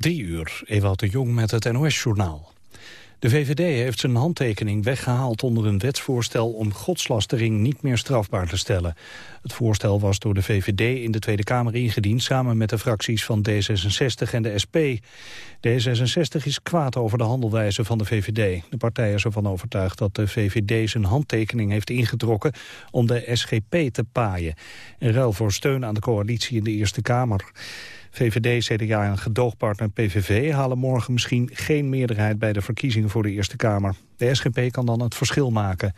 Drie uur, Ewout de Jong met het NOS-journaal. De VVD heeft zijn handtekening weggehaald onder een wetsvoorstel om godslastering niet meer strafbaar te stellen. Het voorstel was door de VVD in de Tweede Kamer ingediend samen met de fracties van D66 en de SP. D66 is kwaad over de handelwijze van de VVD. De partij is ervan overtuigd dat de VVD zijn handtekening heeft ingetrokken om de SGP te paaien. In ruil voor steun aan de coalitie in de Eerste Kamer. VVD, CDA en gedoogpartner PVV halen morgen misschien geen meerderheid bij de verkiezingen voor de Eerste Kamer. De SGP kan dan het verschil maken.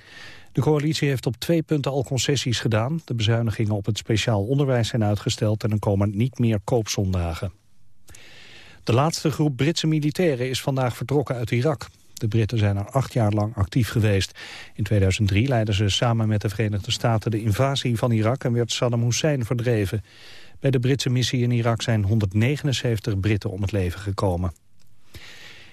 De coalitie heeft op twee punten al concessies gedaan. De bezuinigingen op het speciaal onderwijs zijn uitgesteld en er komen niet meer koopzondagen. De laatste groep Britse militairen is vandaag vertrokken uit Irak. De Britten zijn er acht jaar lang actief geweest. In 2003 leidden ze samen met de Verenigde Staten de invasie van Irak... en werd Saddam Hussein verdreven. Bij de Britse missie in Irak zijn 179 Britten om het leven gekomen.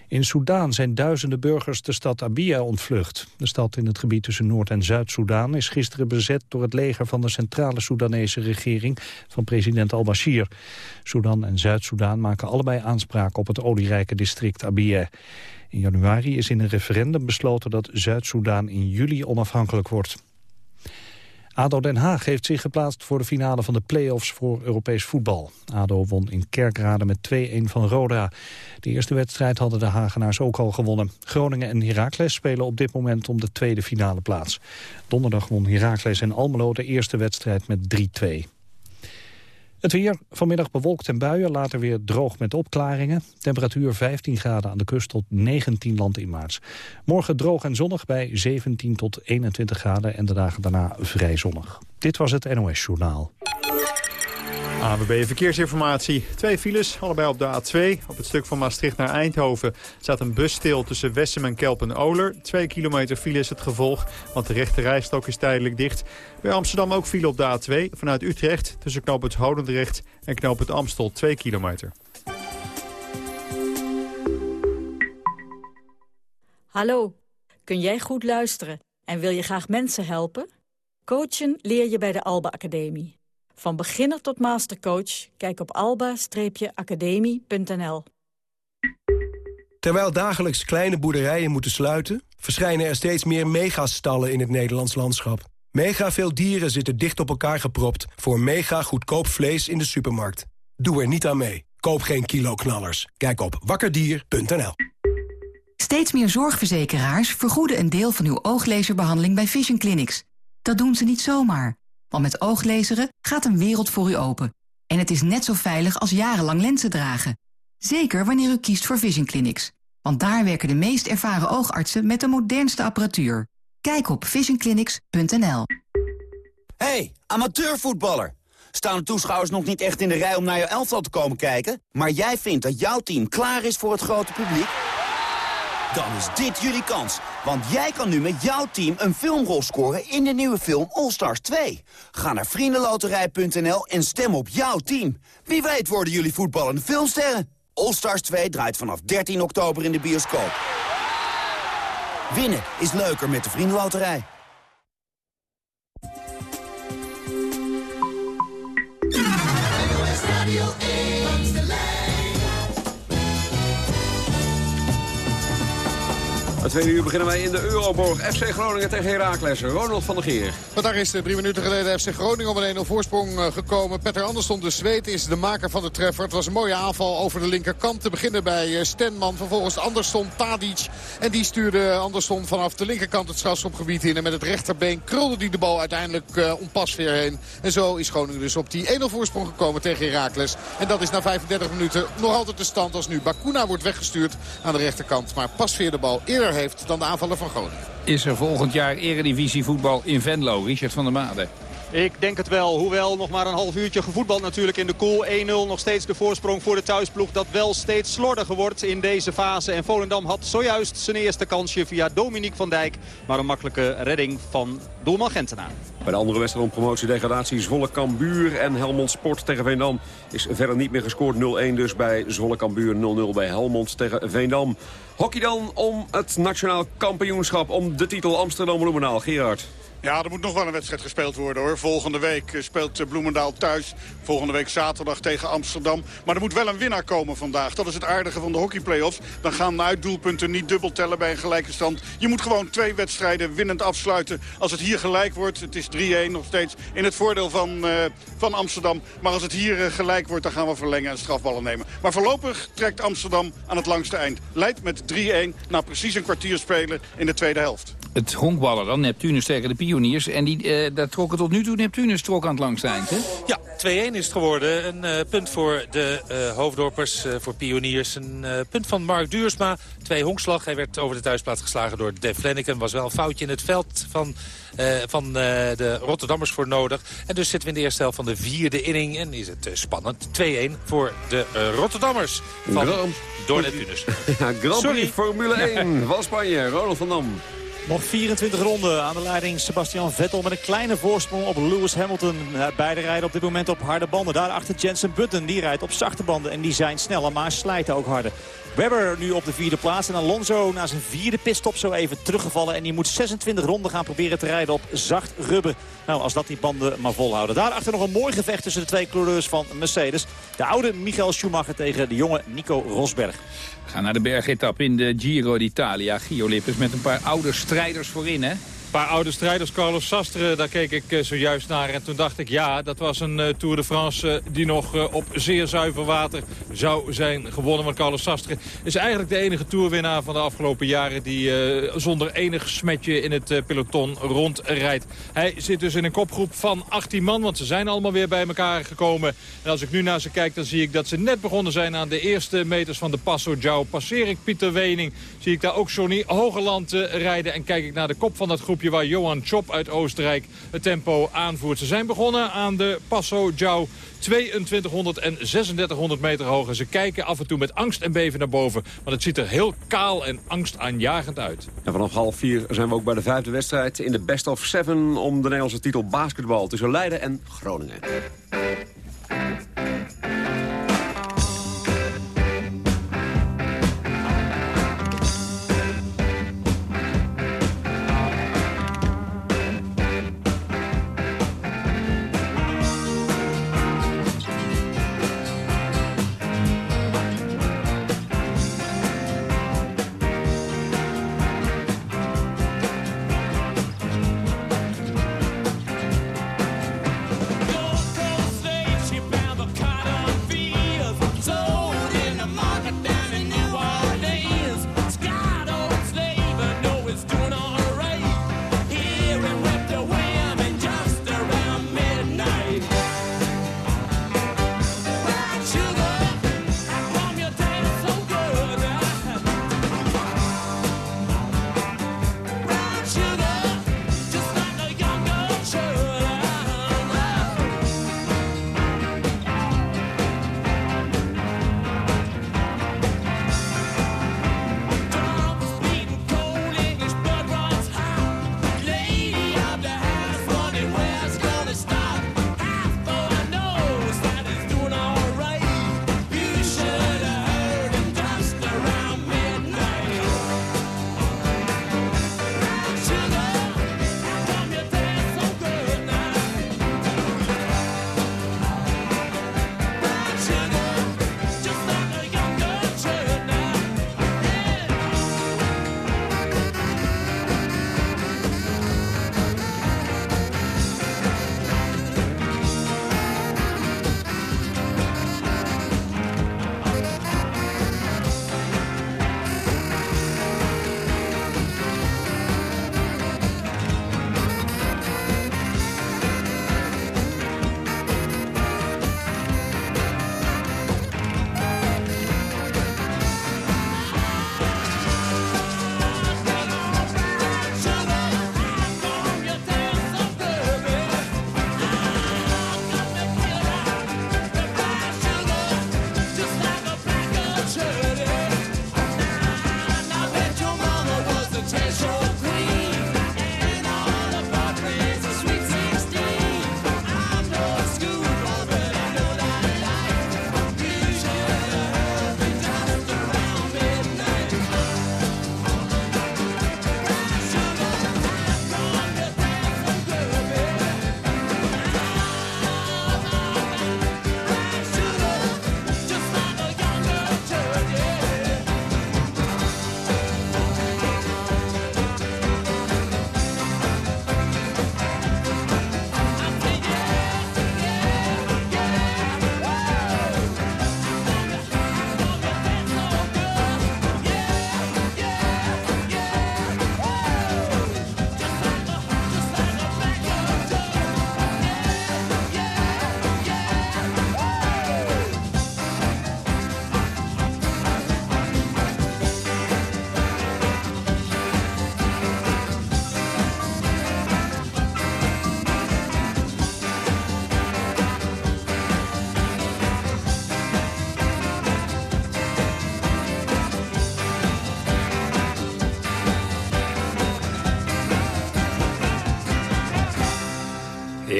In Soedan zijn duizenden burgers de stad Abyei ontvlucht. De stad in het gebied tussen Noord- en Zuid-Soedan is gisteren bezet door het leger van de centrale Soedanese regering van president al-Bashir. Soedan en Zuid-Soedan maken allebei aanspraak op het olierijke district Abyei. In januari is in een referendum besloten dat Zuid-Soedan in juli onafhankelijk wordt. ADO Den Haag heeft zich geplaatst voor de finale van de play-offs voor Europees voetbal. ADO won in Kerkrade met 2-1 van Roda. De eerste wedstrijd hadden de Hagenaars ook al gewonnen. Groningen en Heracles spelen op dit moment om de tweede finale plaats. Donderdag won Heracles en Almelo de eerste wedstrijd met 3-2. Het weer, vanmiddag bewolkt en buien, later weer droog met opklaringen. Temperatuur 15 graden aan de kust tot 19 land in maart. Morgen droog en zonnig bij 17 tot 21 graden en de dagen daarna vrij zonnig. Dit was het NOS Journaal. AWB Verkeersinformatie. Twee files, allebei op de A2. Op het stuk van Maastricht naar Eindhoven staat een bus stil tussen Wessem en Kelpen-Oler. Twee kilometer file is het gevolg, want de rechte rijstok is tijdelijk dicht. Bij Amsterdam ook file op de A2 vanuit Utrecht tussen knoop het Hodendrecht en knoop het Amstel 2 kilometer. Hallo, kun jij goed luisteren en wil je graag mensen helpen? Coachen leer je bij de Alba Academie. Van beginner tot mastercoach, kijk op alba-academie.nl. Terwijl dagelijks kleine boerderijen moeten sluiten... verschijnen er steeds meer megastallen in het Nederlands landschap. Mega veel dieren zitten dicht op elkaar gepropt... voor mega goedkoop vlees in de supermarkt. Doe er niet aan mee. Koop geen kiloknallers. Kijk op wakkerdier.nl. Steeds meer zorgverzekeraars vergoeden een deel van uw ooglezerbehandeling bij Vision Clinics. Dat doen ze niet zomaar. Want met ooglezeren gaat een wereld voor u open. En het is net zo veilig als jarenlang lenzen dragen. Zeker wanneer u kiest voor Vision Clinics. Want daar werken de meest ervaren oogartsen met de modernste apparatuur. Kijk op visionclinics.nl. Hey, amateurvoetballer! Staan de toeschouwers nog niet echt in de rij om naar je elftal te komen kijken? Maar jij vindt dat jouw team klaar is voor het grote publiek? Dan is dit jullie kans. Want jij kan nu met jouw team een filmrol scoren in de nieuwe film All Stars 2. Ga naar vriendenloterij.nl en stem op jouw team. Wie weet worden jullie voetballende filmsterren. All Stars 2 draait vanaf 13 oktober in de bioscoop. Winnen is leuker met de Vriendenloterij. Tweede uur beginnen wij in de Euroborg. FC Groningen tegen Heracles. Ronald van der Geer. daar is drie minuten geleden FC Groningen om een 1-0 voorsprong eh, gekomen. Petter Andersson, de Zweet, is de maker van de treffer. Het was een mooie aanval over de linkerkant. Te beginnen bij eh, Stenman. Vervolgens Andersson, Tadic. En die stuurde Andersson vanaf de linkerkant het strafschopgebied in. En met het rechterbeen krulde die de bal uiteindelijk om Pasveer heen. En zo is Groningen dus op die 1-0 voorsprong gekomen tegen Heracles. En dat is na 35 minuten nog altijd de stand als nu. Bakuna wordt weggestuurd aan de rechterkant. Maar Pasveer de bal eerder heeft dan de aanvaller van Groningen. Is er volgend jaar eredivisie voetbal in Venlo? Richard van der Made. Ik denk het wel. Hoewel nog maar een half uurtje gevoetbald natuurlijk in de koel. 1-0 nog steeds de voorsprong voor de thuisploeg. Dat wel steeds slordiger wordt in deze fase. En Volendam had zojuist zijn eerste kansje via Dominique van Dijk. Maar een makkelijke redding van doelman Gentenaar. Bij de andere wedstrijd om promotie-degradatie Zwolle Cambuur en Helmond Sport tegen Veendam is verder niet meer gescoord. 0-1 dus bij Zwolle Cambuur, 0-0 bij Helmond tegen Veendam. Hockey dan om het nationaal kampioenschap, om de titel Amsterdam-Bloemendaal. Gerard. Ja, er moet nog wel een wedstrijd gespeeld worden hoor. Volgende week eh, speelt eh, Bloemendaal thuis. Volgende week zaterdag tegen Amsterdam. Maar er moet wel een winnaar komen vandaag. Dat is het aardige van de hockeyplayoffs. Dan gaan uitdoelpunten niet dubbel tellen bij een gelijke stand. Je moet gewoon twee wedstrijden winnend afsluiten. Als het hier gelijk wordt, het is 3-1 nog steeds in het voordeel van, uh, van Amsterdam. Maar als het hier gelijk wordt, dan gaan we verlengen en strafballen nemen. Maar voorlopig trekt Amsterdam aan het langste eind. Leidt met 3-1 na precies een kwartier spelen in de tweede helft het honkballen dan, Neptunus tegen de pioniers. En die, uh, daar trokken tot nu toe Neptunus trok aan het langste eind, hè? Ja, 2-1 is het geworden. Een uh, punt voor de uh, hoofddorpers, voor pioniers. Een punt van Mark Duursma. Twee honkslag. Hij werd over de thuisplaats geslagen door Dave Flanagan. Was wel een foutje in het veld van, van de Rotterdammers voor nodig. En dus zitten we in de eerste helft van de vierde inning. En is het spannend. 2-1 voor de Rotterdammers van Grand... door Neptunus. ja, Grand Prix Formule 1 van Spanje. Ronald van Dam. Nog 24 ronden aan de leiding Sebastian Vettel met een kleine voorsprong op Lewis Hamilton. Beide rijden op dit moment op harde banden. Daarachter Jensen Button, die rijdt op zachte banden en die zijn sneller, maar slijten ook harder. Webber nu op de vierde plaats. En Alonso na zijn vierde pitstop zo even teruggevallen. En die moet 26 ronden gaan proberen te rijden op zacht rubber. Nou, als dat die banden maar volhouden. Daarachter nog een mooi gevecht tussen de twee coureurs van Mercedes. De oude Michael Schumacher tegen de jonge Nico Rosberg. We gaan naar de bergetap in de Giro d'Italia. Gio Lippes met een paar oude strijders voorin, hè? Paar oude strijders, Carlos Sastre, daar keek ik eh, zojuist naar. En toen dacht ik, ja, dat was een uh, Tour de France uh, die nog op zeer zuiver water zou zijn gewonnen. Want Carlos Sastre is eigenlijk de enige toerwinnaar van de afgelopen jaren... die zonder enig smetje in het peloton rondrijdt. Hij zit dus in een kopgroep van 18 man, want ze zijn allemaal weer bij elkaar gekomen. En als ik nu naar ze kijk, dan zie ik dat ze net begonnen zijn aan de eerste meters van de Passo Giao. Passeer ik Pieter Wening, zie ik daar ook Johnny Hogeland rijden. En kijk ik naar de kop van dat groep waar Johan Chop uit Oostenrijk het tempo aanvoert. Ze zijn begonnen aan de Passo Giao. 2200 en 3600 meter hoog. En ze kijken af en toe met angst en beven naar boven. Want het ziet er heel kaal en angstaanjagend uit. En vanaf half vier zijn we ook bij de vijfde wedstrijd in de Best of Seven... om de Nederlandse titel basketbal tussen Leiden en Groningen.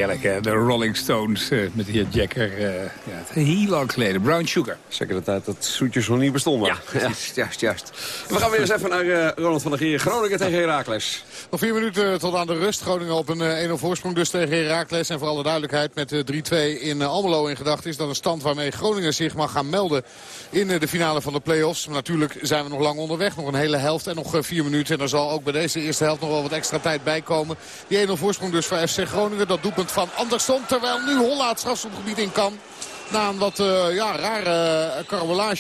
Heerlijk, hè? De Rolling Stones uh, met die Jacker. Uh, ja, heel lang geleden. Brown Sugar. Zeker de tijd dat zoetjes nog niet bestonden. Ja, precies. Ja. Juist, juist. We gaan weer eens even naar uh, Ronald van der Geer. Groningen tegen Heracles. Nog vier minuten tot aan de rust. Groningen op een 1-0 voorsprong dus tegen Heracles. En voor alle duidelijkheid met 3-2 in Almelo in gedachten... is dat een stand waarmee Groningen zich mag gaan melden in de finale van de play-offs. Maar natuurlijk zijn we nog lang onderweg. Nog een hele helft en nog vier minuten. En er zal ook bij deze eerste helft nog wel wat extra tijd bij komen. Die 1-0 voorsprong dus voor FC Groningen. Dat doelpunt van Andersson. Terwijl nu Holla het strafschopgebied in kan. Na een wat ja, rare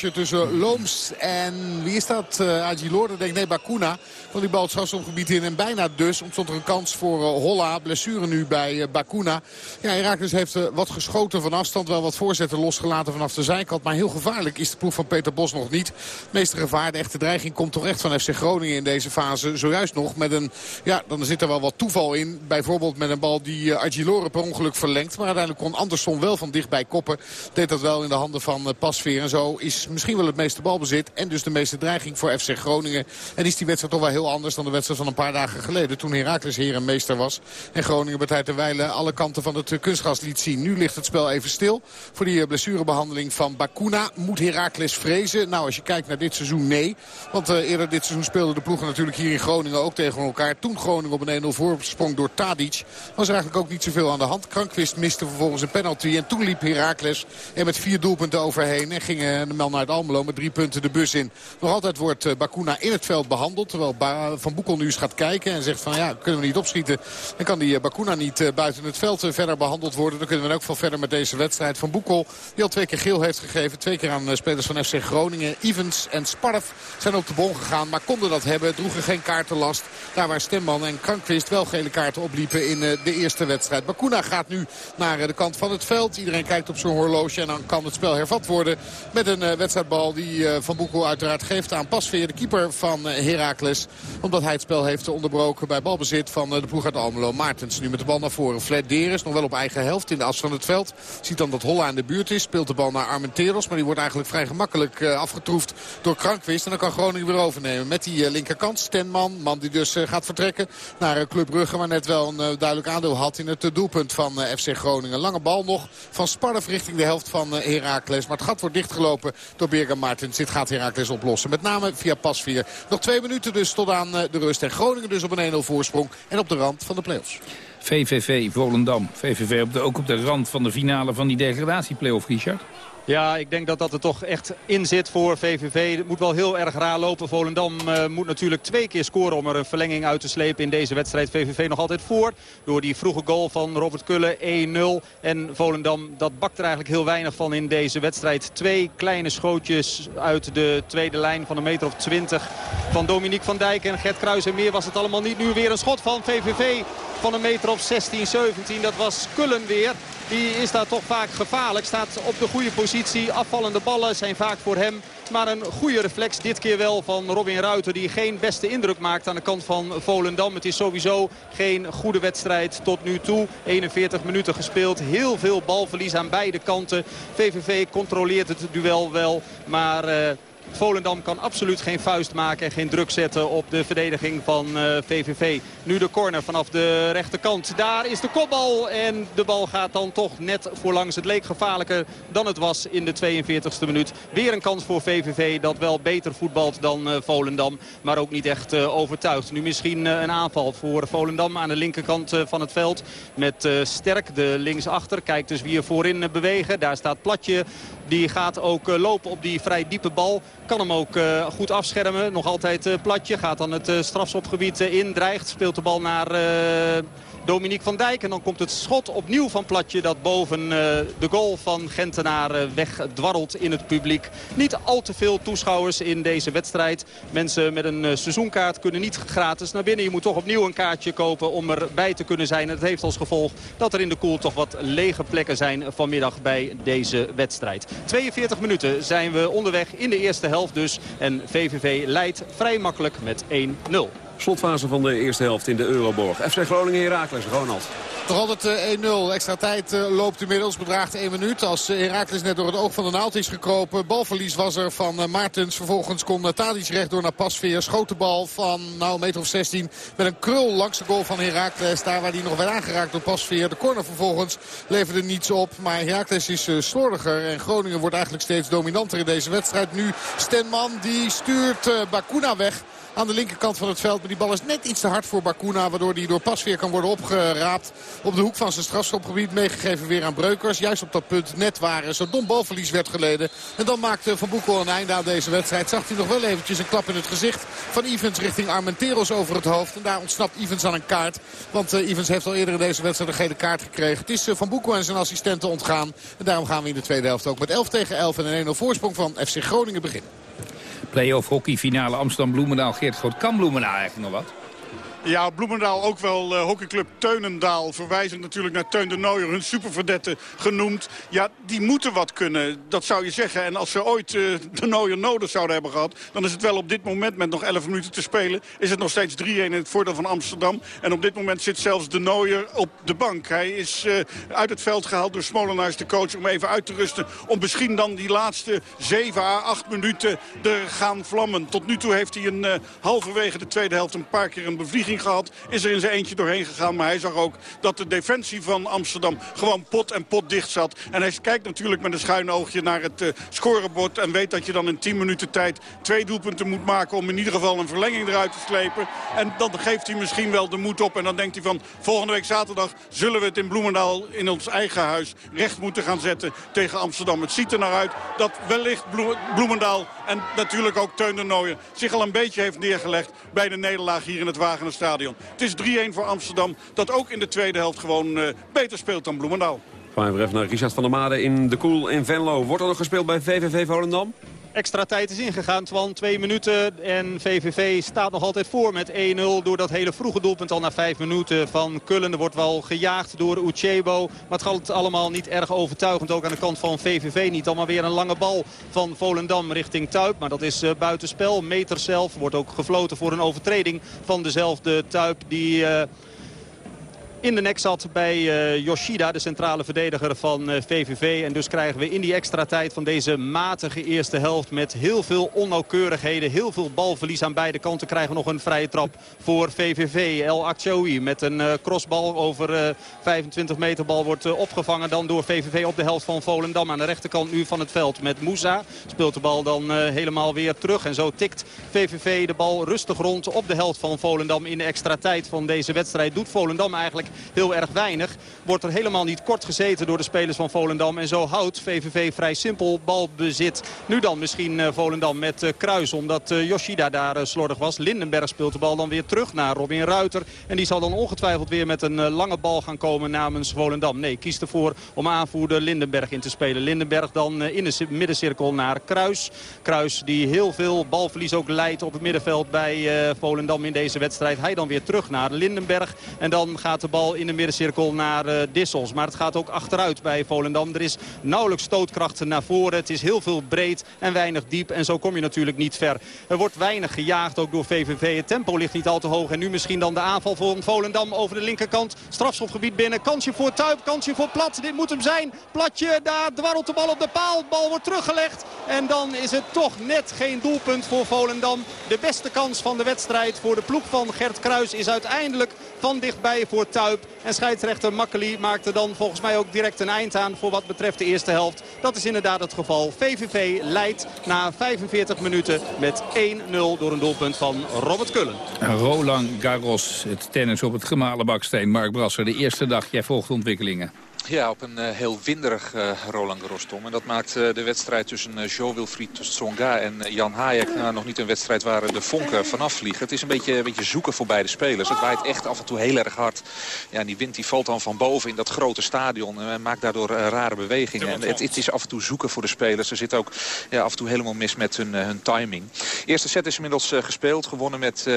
uh, tussen Looms en wie is dat? Uh, Agilor, denk ik. Nee, Bakuna. Van die bal het strafschopgebied in. En bijna dus ontstond er een kans voor Holla. Blessure nu bij Bakuna. Ja, Herakles heeft wat geschoten van afstand. Wel wat voorzetten losgelaten vanaf de zijkant. Maar heel gevaarlijk is de ploeg van Peter Bos nog niet. Het meeste gevaar, de echte dreiging komt toch echt van FC Groningen in deze fase. Zojuist nog met een, ja, dan zit er wel wat toeval in. Bijvoorbeeld met een bal die Agilore per ongeluk verlengt. Maar uiteindelijk kon Andersson wel van dichtbij koppen. Deed dat wel in de handen van eh, Pasveer. En zo is misschien wel het meeste balbezit. En dus de meeste dreiging voor FC Groningen. En is die wedstrijd toch wel heel anders dan de wedstrijd van een paar dagen geleden. Toen Heracles heer en meester was. En Groningen bij tijd en wijle alle kanten van het eh, kunstgras liet zien. Nu ligt het spel even stil. Voor die eh, blessurebehandeling van Bakuna. Moet Heracles vrezen? Nou, als je kijkt naar dit seizoen, nee. Want eerder dit seizoen speelden de ploegen natuurlijk hier in Groningen ook tegen elkaar. Toen Groningen op een 1-0 voorsprong door Tadic. Was er eigenlijk ook niet zoveel aan de hand. Krankwist miste vervolgens een penalty. En toen liep Heracles en met vier doelpunten overheen. En gingen de man uit Almelo met drie punten de bus in. Nog altijd wordt eh, Bakuna in het veld behandeld. Terwijl Van Boekel nu eens gaat kijken en zegt van ja, kunnen we niet opschieten. Dan kan die eh, Bakuna niet eh, buiten het veld verder behandeld worden. Dan kunnen we ook veel verder met deze wedstrijd. Van Boekel die al twee keer geel heeft gegeven. Twee keer aan spelers van FC Groningen. Evans en Sparf zijn op de bon gegaan. Maar konden dat hebben. Droegen geen kaartenlast. Daar waar Stemman en Krankwist wel gele kaarten opliepen in de eerste wedstrijd. Bakuna gaat nu naar de kant van het veld. Iedereen kijkt op zijn horloge. En dan kan het spel hervat worden met een uh, wedstrijdbal die uh, Van Boekel uiteraard geeft aan Pasveer, de keeper van uh, Heracles. Omdat hij het spel heeft onderbroken bij balbezit van de ploeg uit Almelo. Maartens nu met de bal naar voren. Fred Deres nog wel op eigen helft in de as van het veld. Ziet dan dat Holla in de buurt is. Speelt de bal naar Armenteros. Maar die wordt eigenlijk vrij gemakkelijk afgetroefd door Krankwist. En dan kan Groningen weer overnemen met die linkerkant. Stenman, man die dus gaat vertrekken naar Club Brugge. Maar net wel een duidelijk aandeel had in het doelpunt van FC Groningen. Lange bal nog van Sparf richting de helft van Heracles. Maar het gat wordt dichtgelopen door Birger Martens. Dit gaat Heracles oplossen. Met name via Pasveer. Nog twee minuten dus tot aan de rust. En Groningen dus op een 1-0 voorsprong. En op de rand van de play-offs. VVV Volendam. VVV op de, ook op de rand van de finale van die degradatieplayoff, Richard. Ja, ik denk dat dat er toch echt in zit voor VVV. Het moet wel heel erg raar lopen. Volendam uh, moet natuurlijk twee keer scoren om er een verlenging uit te slepen in deze wedstrijd. VVV nog altijd voor door die vroege goal van Robert Kullen 1-0. En Volendam, dat bakt er eigenlijk heel weinig van in deze wedstrijd. Twee kleine schootjes uit de tweede lijn van een meter of 20 van Dominique van Dijk en Gert Kruis. En meer was het allemaal niet. Nu weer een schot van VVV van een meter of 16, 17. Dat was Kullen weer. Die is daar toch vaak gevaarlijk. Staat op de goede positie. Afvallende ballen zijn vaak voor hem. Maar een goede reflex dit keer wel van Robin Ruiter. Die geen beste indruk maakt aan de kant van Volendam. Het is sowieso geen goede wedstrijd tot nu toe. 41 minuten gespeeld. Heel veel balverlies aan beide kanten. VVV controleert het duel wel. Maar... Uh, Volendam kan absoluut geen vuist maken en geen druk zetten op de verdediging van VVV. Eh, nu de corner vanaf de rechterkant. Daar is de kopbal en de bal gaat dan toch net voorlangs. Het leek gevaarlijker dan het was in de 42e minuut. Weer een kans voor VVV dat wel beter voetbalt dan uh, Volendam. Maar ook niet echt uh, overtuigd. Nu misschien een aanval voor Volendam aan de linkerkant van het veld. Met Sterk de linksachter. Kijkt dus wie er voorin bewegen. Daar staat Platje die gaat ook eh, lopen op die vrij diepe bal. Kan hem ook eh, goed afschermen. Nog altijd eh, platje. Gaat dan het strafschopgebied in. Dreigt. Speelt de bal naar... Dominique van Dijk. En dan komt het schot opnieuw van Platje dat boven de goal van Gentenaar uh, wegdwarrelt in het publiek. Niet al te veel toeschouwers in deze wedstrijd. Mensen met een seizoenkaart kunnen niet gratis naar binnen. Je moet toch opnieuw een kaartje kopen om erbij te kunnen zijn. En dat heeft als gevolg dat er in de koel toch wat lege plekken zijn vanmiddag bij deze wedstrijd. 42 minuten zijn we onderweg in de eerste helft dus. En VVV leidt vrij makkelijk met 1-0. Slotfase van de eerste helft in de Euroborg. FC Groningen Herakles, Ronald. Nog altijd 1-0. Extra tijd loopt inmiddels. Bedraagt 1 minuut. Als Herakles net door het oog van de naald is gekropen. Balverlies was er van Maartens. Vervolgens kon Tadic recht door naar Pasveer. Schoot bal van nou, een meter of 16 met een krul langs de goal van Herakles. Daar waar die nog werd aangeraakt door Pasveer. De corner vervolgens leverde niets op. Maar Herakles is slordiger. En Groningen wordt eigenlijk steeds dominanter in deze wedstrijd. Nu Stenman die stuurt Bakuna weg aan de linkerkant van het veld. Maar die bal is net iets te hard voor Bakuna. Waardoor die door Pasveer kan worden opgeraapt. Op de hoek van zijn strafschopgebied. Meegegeven weer aan Breukers. Juist op dat punt net waar zo dom balverlies werd geleden. En dan maakte Van Boekel een einde aan deze wedstrijd. Zag hij nog wel eventjes een klap in het gezicht van Evans richting Armenteros over het hoofd. En daar ontsnapt Evans aan een kaart. Want uh, Evans heeft al eerder in deze wedstrijd een gele kaart gekregen. Het is uh, Van Boekel en zijn assistenten ontgaan. En daarom gaan we in de tweede helft ook met 11 tegen 11 en een 1-0 voorsprong van FC Groningen beginnen. Play-off hockey finale Amsterdam-Bloemendaal. Geert Groot, kan Bloemendaal eigenlijk nog wat? Ja, Bloemendaal ook wel uh, hockeyclub Teunendaal. Verwijzend natuurlijk naar Teun de Nooier, hun superverdette genoemd. Ja, die moeten wat kunnen, dat zou je zeggen. En als ze ooit uh, de Nooier nodig zouden hebben gehad... dan is het wel op dit moment met nog 11 minuten te spelen... is het nog steeds 3-1 in het voordeel van Amsterdam. En op dit moment zit zelfs de Nooier op de bank. Hij is uh, uit het veld gehaald door Smolenaars, de coach... om even uit te rusten, om misschien dan die laatste 7 à 8 minuten er gaan vlammen. Tot nu toe heeft hij een halverwege de tweede helft een paar keer een bevlieging gehad. Is er in zijn eentje doorheen gegaan. Maar hij zag ook dat de defensie van Amsterdam gewoon pot en pot dicht zat. En hij kijkt natuurlijk met een schuin oogje naar het uh, scorebord. En weet dat je dan in 10 minuten tijd twee doelpunten moet maken. Om in ieder geval een verlenging eruit te slepen. En dan geeft hij misschien wel de moed op. En dan denkt hij van volgende week zaterdag zullen we het in Bloemendaal in ons eigen huis recht moeten gaan zetten tegen Amsterdam. Het ziet er naar uit dat wellicht Bloemendaal en natuurlijk ook Teun de Nooijen zich al een beetje heeft neergelegd bij de nederlaag hier in het Wagener stadion. Het is 3-1 voor Amsterdam, dat ook in de tweede helft gewoon uh, beter speelt dan Bloemendaal. Even naar Richard van der Made in de Koel in Venlo. Wordt er nog gespeeld bij VVV Volendam? Extra tijd is ingegaan. Twan, twee minuten en VVV staat nog altijd voor met 1-0 door dat hele vroege doelpunt al na vijf minuten van Kullen. Er wordt wel gejaagd door Uchebo, maar het gaat allemaal niet erg overtuigend. Ook aan de kant van VVV niet. Allemaal weer een lange bal van Volendam richting Tuip, maar dat is uh, buitenspel. Meter zelf wordt ook gefloten voor een overtreding van dezelfde Tuip die... Uh, in de nek zat bij uh, Yoshida, de centrale verdediger van uh, eh, VVV. En dus krijgen we in die extra tijd van deze matige eerste helft... met heel veel onnauwkeurigheden, heel veel balverlies aan beide kanten... krijgen we nog een vrije trap voor VVV. El Achoui met een uh, crossbal over 25 meter bal wordt opgevangen... dan door VVV op de helft van Volendam. Aan de rechterkant nu van het veld met Moussa. Speelt de bal dan helemaal weer terug. En zo tikt VVV de bal rustig rond op de helft van Volendam... in de extra tijd van deze wedstrijd. Doet Volendam eigenlijk heel erg weinig. Wordt er helemaal niet kort gezeten door de spelers van Volendam. En zo houdt VVV vrij simpel balbezit. Nu dan misschien eh, Volendam met eh, Kruis. Omdat eh, Yoshida daar slordig was. Lindenberg speelt de bal dan weer terug naar Robin Ruiter. En die zal dan ongetwijfeld weer met een lange bal gaan komen namens Volendam. Nee, kiest ervoor om aanvoerder Lindenberg in te spelen. Lindenberg dan in de middencirkel naar Kruis. Kruis die heel veel balverlies ook leidt op het middenveld bij Volendam in deze wedstrijd. Hij dan weer terug naar Lindenberg. En dan gaat de bal in de middencirkel naar uh, Dissels. Maar het gaat ook achteruit bij Volendam. Er is nauwelijks stootkracht naar voren. Het is heel veel breed en weinig diep. En zo kom je natuurlijk niet ver. Er wordt weinig gejaagd ook door VVV. Het tempo ligt niet al te hoog. En nu misschien dan de aanval van Volendam over de linkerkant. Strafschopgebied binnen. Kansje voor Tuip. Kansje voor Plat. Dit moet hem zijn. Platje. Daar dwarrelt de bal op de paal. Bal wordt teruggelegd. En dan is het toch net geen doelpunt voor Volendam. De beste kans van de wedstrijd voor de ploeg van Gert Kruis is uiteindelijk van dichtbij voor Tuip. En scheidsrechter Makkeli maakte dan volgens mij ook direct een eind aan voor wat betreft de eerste helft. Dat is inderdaad het geval. VVV leidt na 45 minuten met 1-0 door een doelpunt van Robert Kullen. Roland Garros, het tennis op het gemalen baksteen. Mark Brasser, de eerste dag, jij volgt ontwikkelingen. Ja, op een uh, heel winderig uh, Roland Garros, Tom. En dat maakt uh, de wedstrijd tussen Jo-Wilfried Tsonga en Jan Hayek... Nou, nog niet een wedstrijd waar de vonken vanaf vliegen. Het is een beetje, een beetje zoeken voor beide spelers. Het waait echt af en toe heel erg hard. Ja, die wind die valt dan van boven in dat grote stadion... en maakt daardoor rare bewegingen. En het, het, is af en toe zoeken voor de spelers. Ze zitten ook ja, af en toe helemaal mis met hun, hun timing. eerste set is inmiddels gespeeld. Gewonnen met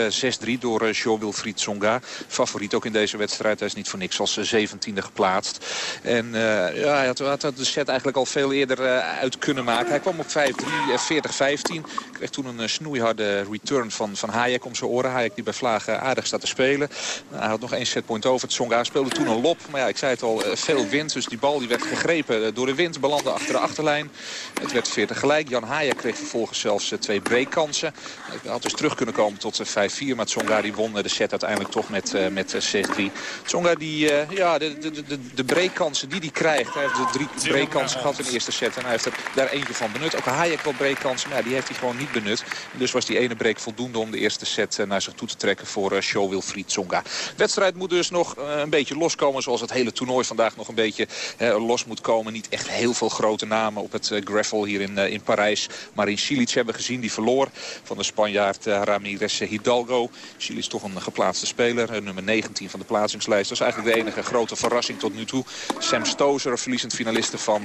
6-3 door Jo Wilfried Tsonga. Favoriet ook in deze wedstrijd. Hij is niet voor niks als 17e geplaatst. En ja, hij had, de set eigenlijk al veel eerder uit kunnen maken. Hij kwam op 5-3, 40-15. Kreeg toen een snoeiharde return van, van Hayek om zijn oren. Hayek die bij Vlagen aardig staat te spelen. hij had nog één setpoint over. Tsonga speelde toen een lop. Maar ja, ik zei het al, veel wind. Dus die bal die werd gegrepen door de wind. Belandde achter de achterlijn. Het werd 40 gelijk. Jan Hayek kreeg vervolgens zelfs twee breakkansen. Hij had dus terug kunnen komen tot 5-4. Maar Tsonga die won de set uiteindelijk toch met, met 6-3. Tsonga die, ja, de, de, de, de breakkansen die hij krijgt. Hij heeft de drie breakkansen gehad in de eerste set. En hij heeft er daar eentje van benut. Ook Hayek wel breakkansen, maar ja, die heeft hij gewoon niet benut. dus was die ene break voldoende om de eerste set naar zich toe te trekken voor Show Wilfried Tsonga. De wedstrijd moet dus nog een beetje loskomen zoals het hele toernooi vandaag nog een beetje los moet komen. Niet echt heel veel grote namen op het uh, gravel hier in, in Parijs. Maar in Cilic hebben gezien, die verloor van de Spanjaard Ramirez Hidalgo. Cilic is toch een geplaatste speler, nummer 19 van de plaatsingslijst. Dat is eigenlijk de enige grote verrassing tot nu toe. Sam Stozer, verliezend finaliste van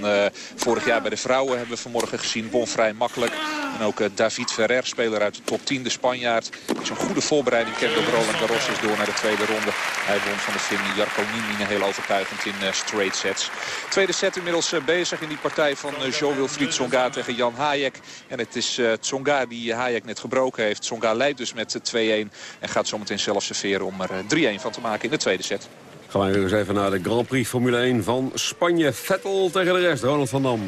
vorig jaar bij de vrouwen, hebben we vanmorgen gezien. Won vrij makkelijk. En ook David Ferrer, speler uit de top 10, de Spanjaard. Is een goede voorbereiding kent op Roland Garros door naar de tweede ronde. Hij won van de Finn Jarko Niemine heel overtuigend in straight sets. Tweede set inmiddels bezig in die partij van uh, Jo Wilfried Tsonga tegen Jan Hayek. En het is Tsonga die Hayek net gebroken heeft. Tsonga leidt dus met 2-1 en gaat zometeen zelf serveren om er 3-1 van te maken in de tweede set. Gaan we eens even naar de Grand Prix Formule 1 van Spanje. Vettel tegen de rest, Ronald van Dam.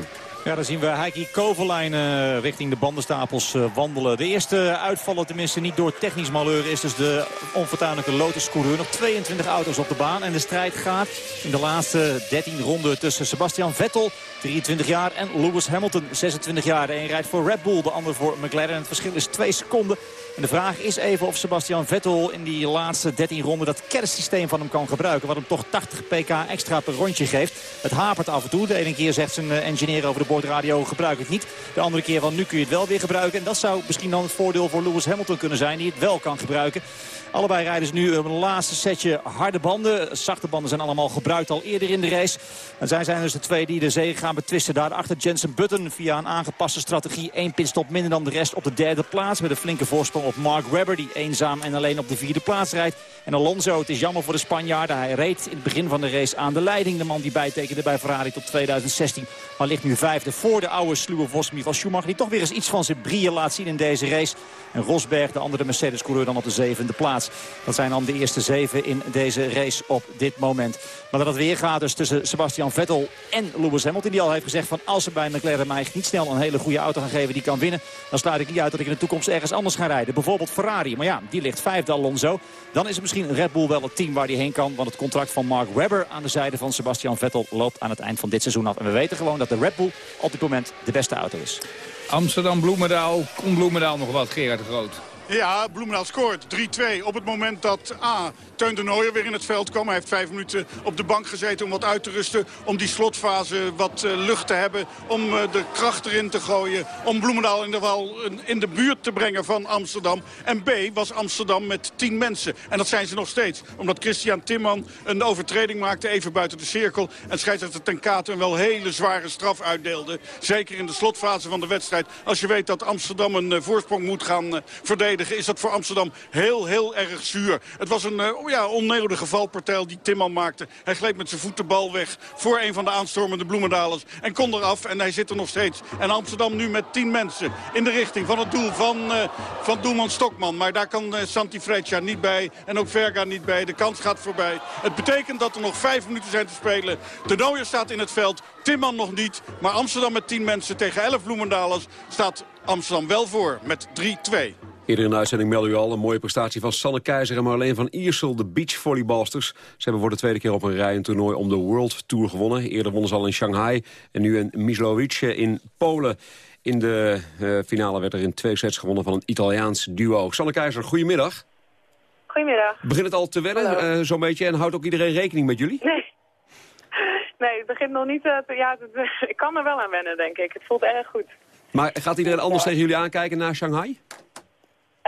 Ja, dan zien we Heikki Kovalainen uh, richting de bandenstapels uh, wandelen. De eerste uitvallen, tenminste niet door technisch malheur, is dus de onfortuinlijke Lotus-coureur. Nog 22 auto's op de baan en de strijd gaat in de laatste 13 ronden tussen Sebastian Vettel, 23 jaar, en Lewis Hamilton, 26 jaar. De een rijdt voor Red Bull, de ander voor McLaren. Het verschil is 2 seconden. En de vraag is even of Sebastian Vettel in die laatste 13 ronden dat kerstsysteem van hem kan gebruiken. Wat hem toch 80 pk extra per rondje geeft. Het hapert af en toe. De ene keer zegt zijn eh, engineer over de boordradio gebruik het niet. De andere keer van nu kun je het wel weer gebruiken. En dat zou misschien dan het voordeel voor Lewis Hamilton kunnen zijn. Die het wel kan gebruiken. Allebei rijden ze nu een laatste setje harde banden. Zachte banden zijn allemaal gebruikt al eerder in de race. En zij zijn dus de twee die de zege gaan betwisten. Daarachter Jensen Button via een aangepaste strategie. Eén pitstop minder dan de rest op de derde plaats. Met een flinke voorsprong op Mark Webber. Die eenzaam en alleen op de vierde plaats rijdt. En Alonso, het is jammer voor de Spanjaarden. Hij reed in het begin van de race aan de leiding. De man die bijtekende bij Ferrari tot 2016. Maar ligt nu vijfde voor de oude sluwe Vos van Schumacher. Die toch weer eens iets van zijn brieën laat zien in deze race. En Rosberg, de andere Mercedes-coureur, dan op de zevende plaats. Dat zijn dan de eerste zeven in deze race op dit moment. Maar dat het weer gaat dus tussen Sebastian Vettel en Lewis Hamilton. Die al heeft gezegd van als ze bij McLaren mij niet snel een hele goede auto gaan geven die kan winnen. Dan sluit ik niet uit dat ik in de toekomst ergens anders ga rijden. Bijvoorbeeld Ferrari. Maar ja, die ligt vijfde Alonso. Dan is het misschien Red Bull wel het team waar die heen kan. Want het contract van Mark Webber aan de zijde van Sebastian Vettel loopt aan het eind van dit seizoen af. En we weten gewoon dat de Red Bull op dit moment de beste auto is. Amsterdam-Bloemendaal. Kon Bloemendaal nog wat, Gerard Groot? Ja, Bloemendaal scoort 3-2 op het moment dat A. Teun de Nooijer weer in het veld kwam. Hij heeft vijf minuten op de bank gezeten om wat uit te rusten. Om die slotfase wat uh, lucht te hebben. Om uh, de kracht erin te gooien. Om Bloemendaal in de, geval in de buurt te brengen van Amsterdam. En B was Amsterdam met tien mensen. En dat zijn ze nog steeds. Omdat Christian Timman een overtreding maakte even buiten de cirkel. En scheidsrechter ten een wel hele zware straf uitdeelde. Zeker in de slotfase van de wedstrijd. Als je weet dat Amsterdam een uh, voorsprong moet gaan verdedigen is dat voor Amsterdam heel, heel erg zuur. Het was een uh, ja, onnodige valpartij die Timman maakte. Hij gleed met zijn voet de bal weg voor een van de aanstormende Bloemendalers. En kon eraf en hij zit er nog steeds. En Amsterdam nu met tien mensen in de richting van het doel van, uh, van Stokman. Maar daar kan uh, Santi Freccia niet bij en ook Verga niet bij. De kans gaat voorbij. Het betekent dat er nog vijf minuten zijn te spelen. De Nooier staat in het veld. Timman nog niet. Maar Amsterdam met tien mensen tegen elf Bloemendalers staat Amsterdam wel voor met 3-2. Eerder in de uitzending melden u al een mooie prestatie van Sanne Keizer en Marleen van Iersel, de beachvolleybalsters. Ze hebben voor de tweede keer op een rij een toernooi om de World Tour gewonnen. Eerder wonnen ze al in Shanghai en nu in Mislovice in Polen. In de uh, finale werd er in twee sets gewonnen van een Italiaans duo. Sanne Keizer, goedemiddag. Goedemiddag. Begint het al te wennen, uh, zo'n beetje, en houdt ook iedereen rekening met jullie? Nee. Nee, het begint nog niet uh, te... Ja, het, ik kan er wel aan wennen, denk ik. Het voelt erg goed. Maar gaat iedereen anders tegen jullie aankijken naar Shanghai?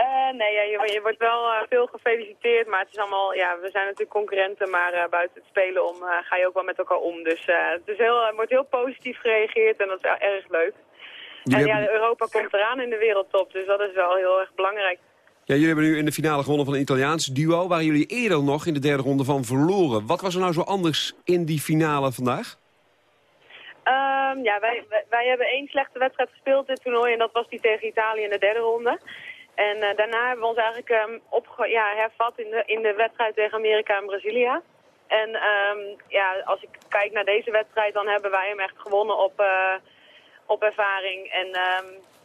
Uh, nee, ja, je, je, wordt wel uh, veel gefeliciteerd, maar het is allemaal, ja, we zijn natuurlijk concurrenten, maar uh, buiten het spelen om ga je ook wel met elkaar om. Dus het is heel, wordt heel positief gereageerd en dat is erg leuk. en ja, Europa komt eraan in de wereldtop, dus dat is wel heel erg belangrijk. Ja, jullie hebben nu in de finale gewonnen van een Italiaans duo... waar jullie eerder nog in de derde ronde van verloren. Wat was er nou zo anders in die finale vandaag? Um, ja, wij, wij, hebben één slechte wedstrijd gespeeld dit toernooi... en dat was die tegen Italië in de derde ronde. En uh, daarna hebben we ons eigenlijk um, ja, hervat in de, in de wedstrijd tegen Amerika en Brazilië. En um, ja, als ik kijk naar deze wedstrijd, dan hebben wij hem echt gewonnen op, uh, op ervaring. En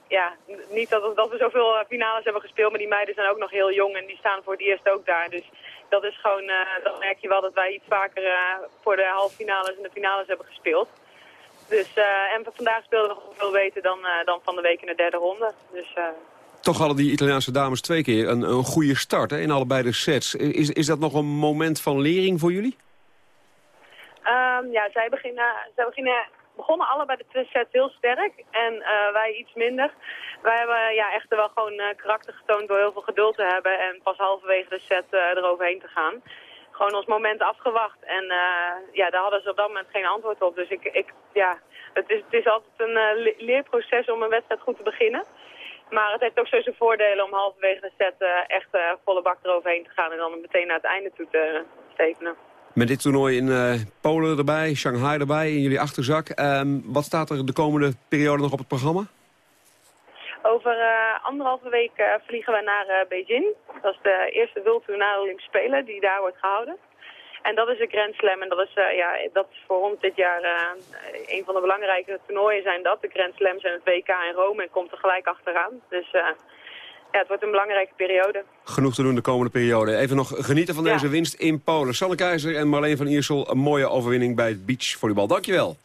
ja, niet dat, dat we zoveel eh, finales hebben gespeeld, maar die meiden zijn ook nog heel jong en die staan voor het eerst ook daar. Dus dat is gewoon, uh, dan merk je wel dat wij iets vaker voor de halve finales en de finales hebben gespeeld. Dus, en vandaag speelden we nog veel beter dan, dan van de week in de derde ronde. Dus, Toch hadden die Italiaanse dames twee keer een, een goede start hè, in allebei de sets. Is, is dat nog een moment van lering voor jullie? Um, ja, zij beginnen, zij beginnen begonnen allebei de sets heel sterk en uh, wij iets minder. Wij hebben ja, echt wel gewoon uh, karakter getoond door heel veel geduld te hebben en pas halverwege de set uh, eroverheen te gaan. Gewoon ons moment afgewacht en ja, daar hadden ze op dat moment geen antwoord op. Dus ik, ik, ja, het, is, het is altijd een leerproces om een wedstrijd goed te beginnen. Maar het heeft ook zo zijn voordelen om halverwege de set echt volle bak eroverheen te gaan en dan meteen naar het einde toe te tekenen. Met dit toernooi in uh, Polen erbij, Shanghai erbij, in jullie achterzak. Um, wat staat er de komende periode nog op het programma? Over anderhalve week vliegen we naar Beijing. Dat is de eerste World Tour na Olympische Spelen die daar wordt gehouden. En dat is een Grand Slam en dat is, ja, dat is voor ons dit jaar een van de belangrijke toernooien zijn dat. De Grand Slams en het WK in Rome en komt er gelijk achteraan. Dus ja, het wordt een belangrijke periode. Genoeg te doen de komende periode. Even nog genieten van deze winst in Polen. Sanne Keizer en Marleen van Iersel, een mooie overwinning bij het beachvolleybal. Dankjewel.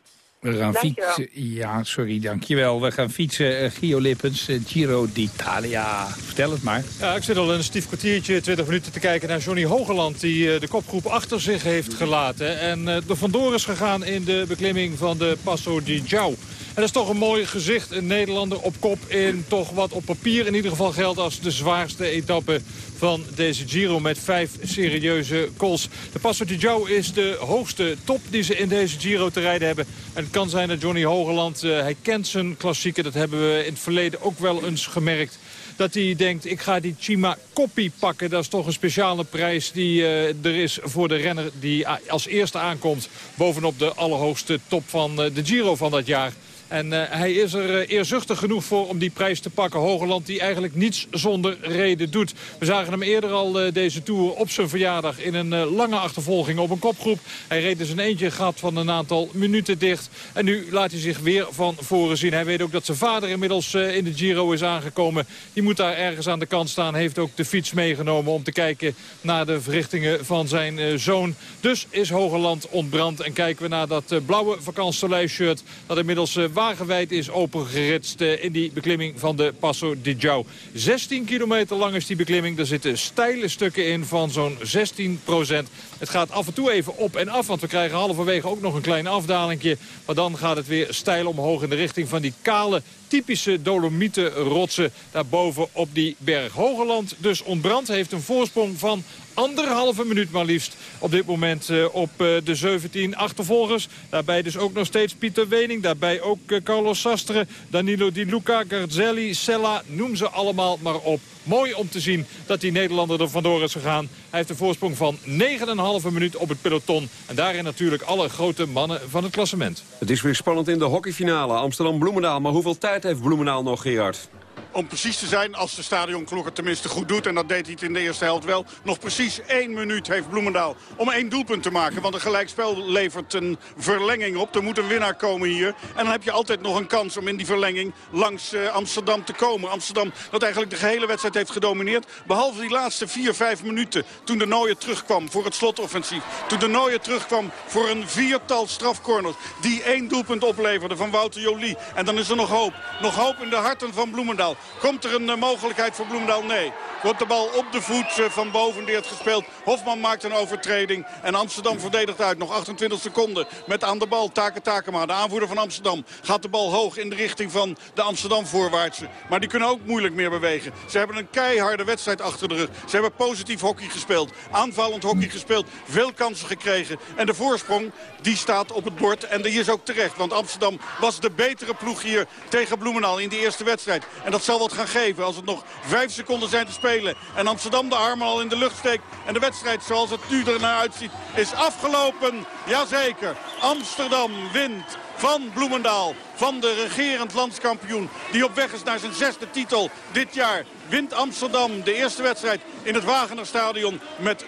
We gaan fietsen. Ja, sorry, dankjewel. We gaan fietsen. Uh, Gio Lippens, uh, Giro d'Italia. Vertel het maar. Ja, ik zit al een stief kwartiertje, 20 minuten te kijken naar Johnny Hogeland... die uh, de kopgroep achter zich heeft gelaten. En er vandoor is gegaan in de beklimming van de Passo di Giao. En dat is toch een mooi gezicht. Een Nederlander op kop in toch wat op papier in ieder geval geldt als de zwaarste etappe van deze Giro met vijf serieuze calls. De Passo di Giao is de hoogste top die ze in deze Giro te rijden hebben. En het kan zijn dat Johnny Hogeland, uh, hij kent zijn klassieken. Dat hebben we in het verleden ook wel eens gemerkt dat hij denkt, ik ga die Chima Coppi pakken. Dat is toch een speciale prijs die uh, er is voor de renner die als eerste aankomt... bovenop de allerhoogste top van uh, de Giro van dat jaar. En uh, hij is er uh, eerzuchtig genoeg voor om die prijs te pakken. Hogeland die eigenlijk niets zonder reden doet. We zagen hem eerder al uh, deze Tour op zijn verjaardag in een lange achtervolging op een kopgroep. Hij reed dus een eentje gat van een aantal minuten dicht. En nu laat hij zich weer van voren zien. Hij weet ook dat zijn vader inmiddels in de Giro is aangekomen. Die moet daar ergens aan de kant staan. Heeft ook de fiets meegenomen om te kijken naar de verrichtingen van zijn zoon. Dus is Hogeland ontbrand. En kijken we naar dat blauwe vakantielijstshirt dat inmiddels wagenwijd is opengeritst eh, in die beklimming van de Passo di Giao. 16 kilometer lang is die beklimming. Er zitten steile stukken in van zo'n 16 procent. Het gaat af en toe even op en af, want we krijgen halverwege ook nog een klein afdalingje. Maar dan gaat het weer steil omhoog in de richting van die kale typische dolomietenrotsen daarboven op die berg. Hogeland dus ontbrand, heeft een voorsprong van anderhalve minuut maar liefst op dit moment uh, op uh, de 17 achtervolgers. Daarbij dus ook nog steeds Pieter Wening. Daarbij ook uh, Carlos Sastre, Danilo Di Luca, Garzelli, Sella. Noem ze allemaal maar op. Mooi om te zien dat die Nederlander er vandoor is gegaan. Hij heeft een voorsprong van 9,5 minuut op het peloton. En daarin natuurlijk alle grote mannen van het klassement. Het is weer spannend in de hockeyfinale. Amsterdam-Bloemendaal. Maar hoeveel tijd heeft Bloemendaal nog, Gerard? Om precies te zijn, als de stadionklok het tenminste goed doet... en dat deed hij het in de eerste helft wel... nog precies één minuut heeft Bloemendaal om één doelpunt te maken. Want een gelijkspel levert een verlenging op. Er moet een winnaar komen hier. En dan heb je altijd nog een kans om in die verlenging langs uh, Amsterdam te komen. Amsterdam dat eigenlijk de gehele wedstrijd heeft gedomineerd. Behalve die laatste vier, vijf minuten toen de Nooier terugkwam voor het slotoffensief. Toen de Nooier terugkwam voor een viertal strafcorners... die één doelpunt opleverden van Wouter Jolie. En dan is er nog hoop. Nog hoop in de harten van Bloemendaal. Komt er een mogelijkheid voor Bloemendaal? Nee. Wordt de bal op de voet van Bovendeert gespeeld. Hofman maakt een overtreding. En Amsterdam verdedigt uit. Nog 28 seconden met aan de bal Taken Takema. De aanvoerder van Amsterdam gaat de bal hoog in de richting van de Amsterdam voorwaartse. Maar die kunnen ook moeilijk meer bewegen. Ze hebben een keiharde wedstrijd achter de rug. Ze hebben positief hockey gespeeld. Aanvallend hockey gespeeld. Veel kansen gekregen. En de voorsprong die staat op het bord. En die is ook terecht. Want Amsterdam was de betere ploeg hier tegen Bloemendaal in de eerste wedstrijd. En dat wat gaan geven als het nog vijf seconden zijn te spelen. En Amsterdam de armen al in de lucht steekt. En de wedstrijd zoals het nu er naar uitziet is afgelopen. Jazeker. Amsterdam wint van Bloemendaal. Van de regerend landskampioen die op weg is naar zijn zesde titel dit jaar. Wint Amsterdam de eerste wedstrijd in het Wagenerstadion met 3-2.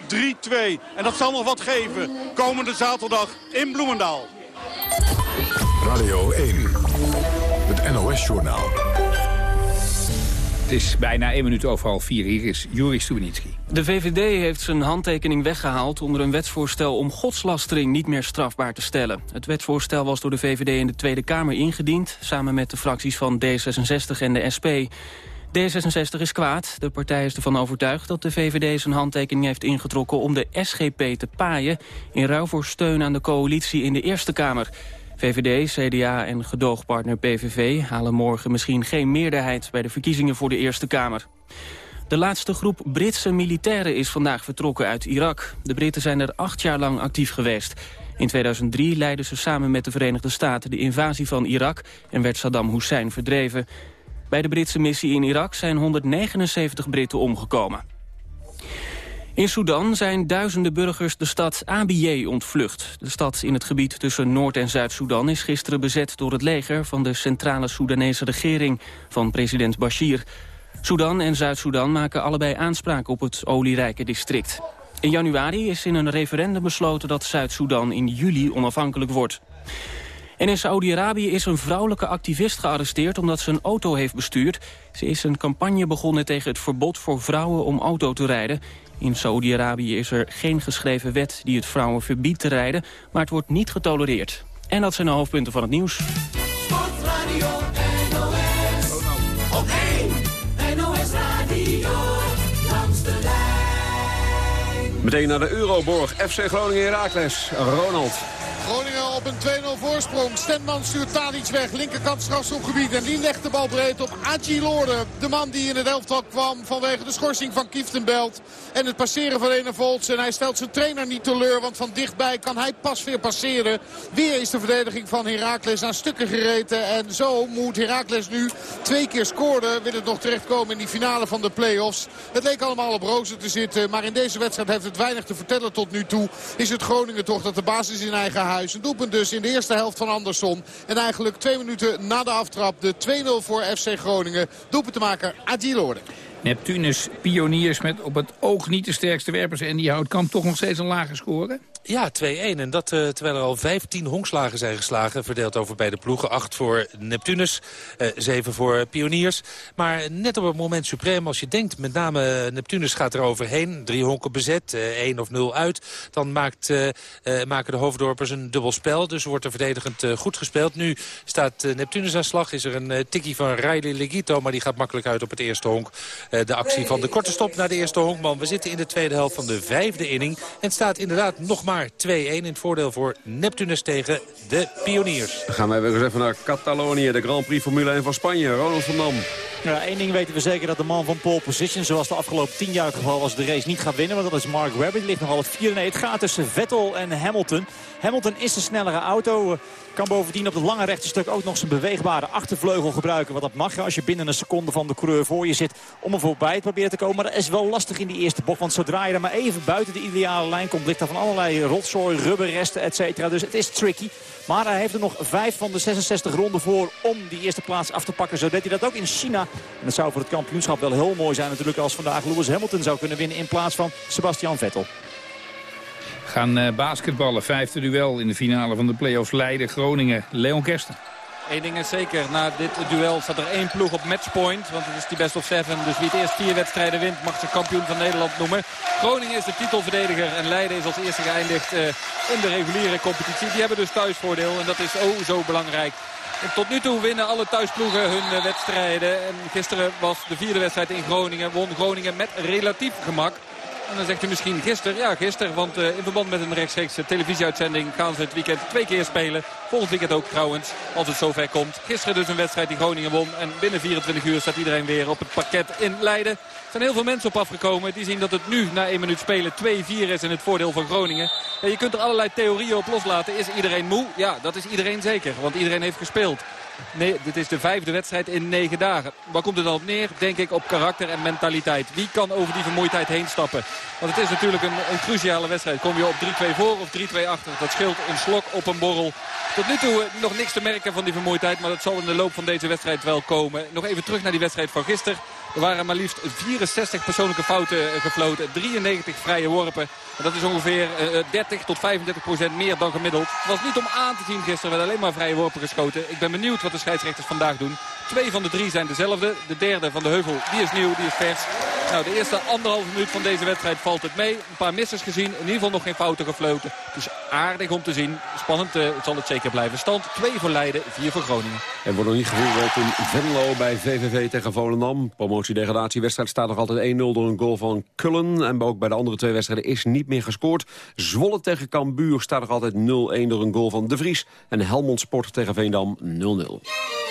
En dat zal nog wat geven komende zaterdag in Bloemendaal. Radio 1, het NOS-journaal. Is bijna één minuut over half vier. Hier is Juri Stubenitski. De VVD heeft zijn handtekening weggehaald onder een wetsvoorstel om godslastering niet meer strafbaar te stellen. Het wetsvoorstel was door de VVD in de Tweede Kamer ingediend, samen met de fracties van D66 en de SP. D66 is kwaad. De partij is ervan overtuigd dat de VVD zijn handtekening heeft ingetrokken om de SGP te paaien in ruil voor steun aan de coalitie in de Eerste Kamer. VVD, CDA en gedoogpartner PVV halen morgen misschien geen meerderheid bij de verkiezingen voor de Eerste Kamer. De laatste groep Britse militairen is vandaag vertrokken uit Irak. De Britten zijn er acht jaar lang actief geweest. In 2003 leidden ze samen met de Verenigde Staten de invasie van Irak... en werd Saddam Hussein verdreven. Bij de Britse missie in Irak zijn 179 Britten omgekomen. In Sudan zijn duizenden burgers de stad Abyei ontvlucht. De stad in het gebied tussen Noord- en Zuid-Soedan is gisteren bezet door het leger van de centrale Soedanese regering van president Bashir. Sudan en Zuid-Soedan maken allebei aanspraak op het olierijke district. In januari is in een referendum besloten dat Zuid-Soedan in juli onafhankelijk wordt. En in Saoedi-Arabië is een vrouwelijke activist gearresteerd omdat ze een auto heeft bestuurd. Ze is een campagne begonnen tegen het verbod voor vrouwen om auto te rijden. In Saoedi-Arabië is er geen geschreven wet die het vrouwen verbiedt te rijden, maar het wordt niet getolereerd. En dat zijn de hoofdpunten van het nieuws. Sportradio NOS. Op 1 NOS Radio. Meteen naar de Euroborg. FC Groningen Herakles. Ronald. Groningen op een 2-0 voorsprong. Stenman stuurt Tadic weg. Linkerkant strafschopgebied. En die legt de bal breed op Aji Loorde. De man die in het elftal kwam vanwege de schorsing van Kieftenbelt. En het passeren van Ene Volts. En hij stelt zijn trainer niet teleur. Want van dichtbij kan hij pas weer passeren. Weer is de verdediging van Heracles aan stukken gereten. En zo moet Heracles nu twee keer scoren. Wil het nog terechtkomen in die finale van de play-offs. Het leek allemaal op rozen te zitten. Maar in deze wedstrijd heeft het weinig te vertellen tot nu toe. Is het Groningen toch dat de basis in eigen huis. Een doelpunt dus in de eerste helft van Andersson. En eigenlijk twee minuten na de aftrap de 2-0 voor FC Groningen. Doelpuntenmaker Adil Orde. Neptunus, pioniers met op het oog niet de sterkste werpers. En die houdt kan toch nog steeds een lage score. Ja, 2-1. En dat uh, terwijl er al 15 honkslagen zijn geslagen. Verdeeld over beide ploegen. 8 voor Neptunus, uh, 7 voor Pioniers. Maar net op het moment suprem, als je denkt... met name Neptunus gaat er overheen. Drie honken bezet, uh, 1 of 0 uit. Dan maakt, maken de Hoofddorpers een dubbel spel. Dus wordt er verdedigend goed gespeeld. Nu staat Neptunus aan slag. Is er een tikkie van Riley Legito. Maar die gaat makkelijk uit op het eerste honk. de actie van de korte stop naar de eerste honkman. We zitten in de tweede helft van de vijfde inning. En staat inderdaad nog maar maar 2-1 in het voordeel voor Neptunus tegen de Pioniers. Dan gaan wij weer eens even naar Catalonië, de Grand Prix Formule 1 van Spanje. Ronald van Dam. Ja, één ding weten we zeker dat de man van pole position, zoals de afgelopen tien jaar het geval was, de race niet gaat winnen. Want dat is Mark Webber. Die ligt nog al het vierde. Nee, het gaat tussen Vettel en Hamilton. Hamilton is de snellere auto. Kan bovendien op het lange rechte stuk ook nog zijn beweegbare achtervleugel gebruiken. Want dat mag je als je binnen een seconde van de coureur voor je zit om er voorbij te proberen te komen. Maar dat is wel lastig in die eerste bocht. Want zodra je er maar even buiten de ideale lijn komt, ligt er van allerlei rotzooi, rubberresten, et cetera. Dus het is tricky. Maar hij heeft er nog vijf van de 66 ronden voor om die eerste plaats af te pakken. Zo deed hij dat ook in China. En het zou voor het kampioenschap wel heel mooi zijn natuurlijk als vandaag Lewis Hamilton zou kunnen winnen in plaats van Sebastian Vettel gaan uh, basketballen. Vijfde duel in de finale van de play-offs Leiden, Groningen. Leon Kersten. Één ding is zeker. Na dit duel staat er één ploeg op matchpoint. Want het is die best of seven. Dus wie het eerst vier wedstrijden wint mag zich kampioen van Nederland noemen. Groningen is de titelverdediger. En Leiden is als eerste geëindigd uh, in de reguliere competitie. Die hebben dus thuisvoordeel. En dat is oh zo belangrijk. En tot nu toe winnen alle thuisploegen hun wedstrijden. En gisteren was de vierde wedstrijd in Groningen. Won Groningen met relatief gemak. En dan zegt u misschien gisteren. Ja, gisteren. Want uh, in verband met een rechtstreeks televisieuitzending gaan ze het weekend twee keer spelen. Volgend weekend ook trouwens, als het zover komt. Gisteren dus een wedstrijd die Groningen won. En binnen 24 uur staat iedereen weer op het parket in Leiden. Er zijn heel veel mensen op afgekomen. Die zien dat het nu na één minuut spelen 2-4 is in het voordeel van Groningen. Ja, je kunt er allerlei theorieën op loslaten. Is iedereen moe? Ja, dat is iedereen zeker. Want iedereen heeft gespeeld. Nee, dit is de vijfde wedstrijd in negen dagen. Waar komt het dan op neer? Denk ik op karakter en mentaliteit. Wie kan over die vermoeidheid heen stappen? Want het is natuurlijk een, een cruciale wedstrijd. Kom je op 3-2 voor of 3-2 achter? Dat scheelt een slok op een borrel. Tot nu toe eh, nog niks te merken van die vermoeidheid. Maar dat zal in de loop van deze wedstrijd wel komen. Nog even terug naar die wedstrijd van gisteren. Er waren maar liefst 64 persoonlijke fouten eh, gefloten. 93 vrije worpen. En dat is ongeveer 30 eh, tot 35 procent meer dan gemiddeld. Het was niet om aan te zien gisteren. Er werden alleen maar vrije worpen geschoten. Ik ben benieuwd wat de scheidsrechters vandaag doen. Twee van de drie zijn dezelfde. De derde van de Heuvel, die is nieuw, die is vers. Nou, de eerste anderhalve minuut van deze wedstrijd valt het mee. Een paar missers gezien. In ieder geval nog geen fouten gefloten. Dus aardig om te zien. Spannend uh, zal het zeker blijven. Stand 2 voor Leiden, 4 voor Groningen. Er wordt nog niet gevoerd in Venlo bij VVV tegen Volendam. Promotie-degradatiewedstrijd staat nog altijd 1-0 door een goal van Kullen. En ook bij de andere twee wedstrijden is niet meer gescoord. Zwolle tegen Cambuur staat nog altijd 0-1 door een goal van De Vries. En Helmond Sport tegen Veendam 0-0.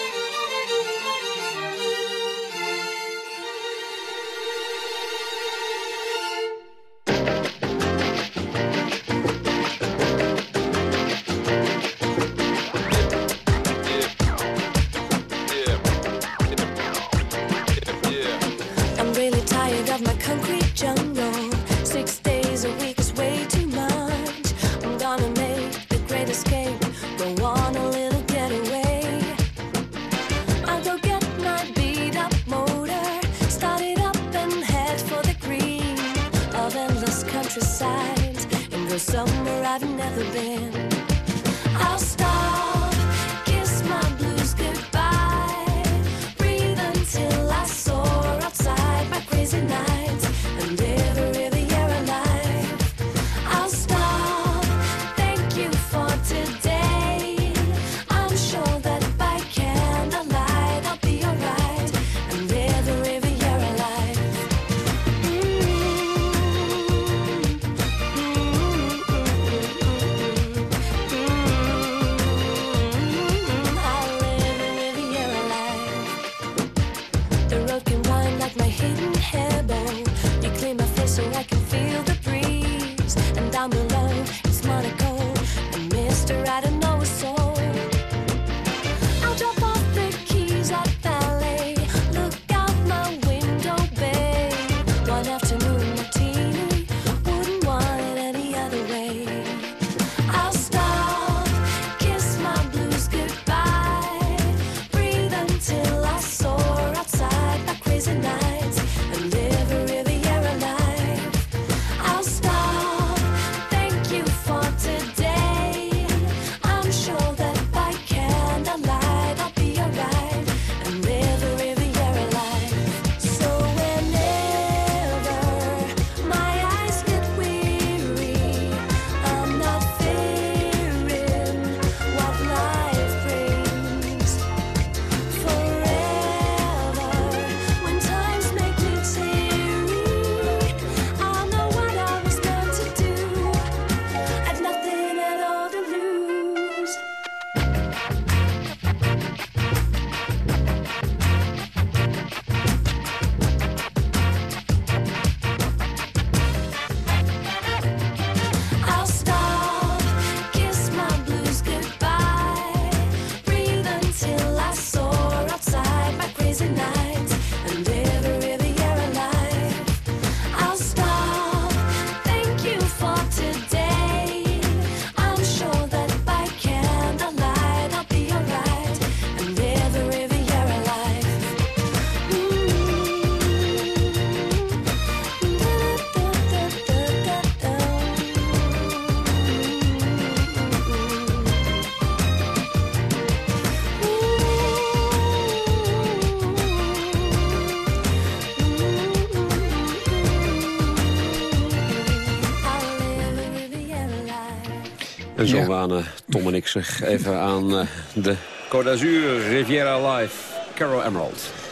En zo waren Tom en ik zich even aan eh, de Côte d'Azur Riviera Live. Carol Emerald.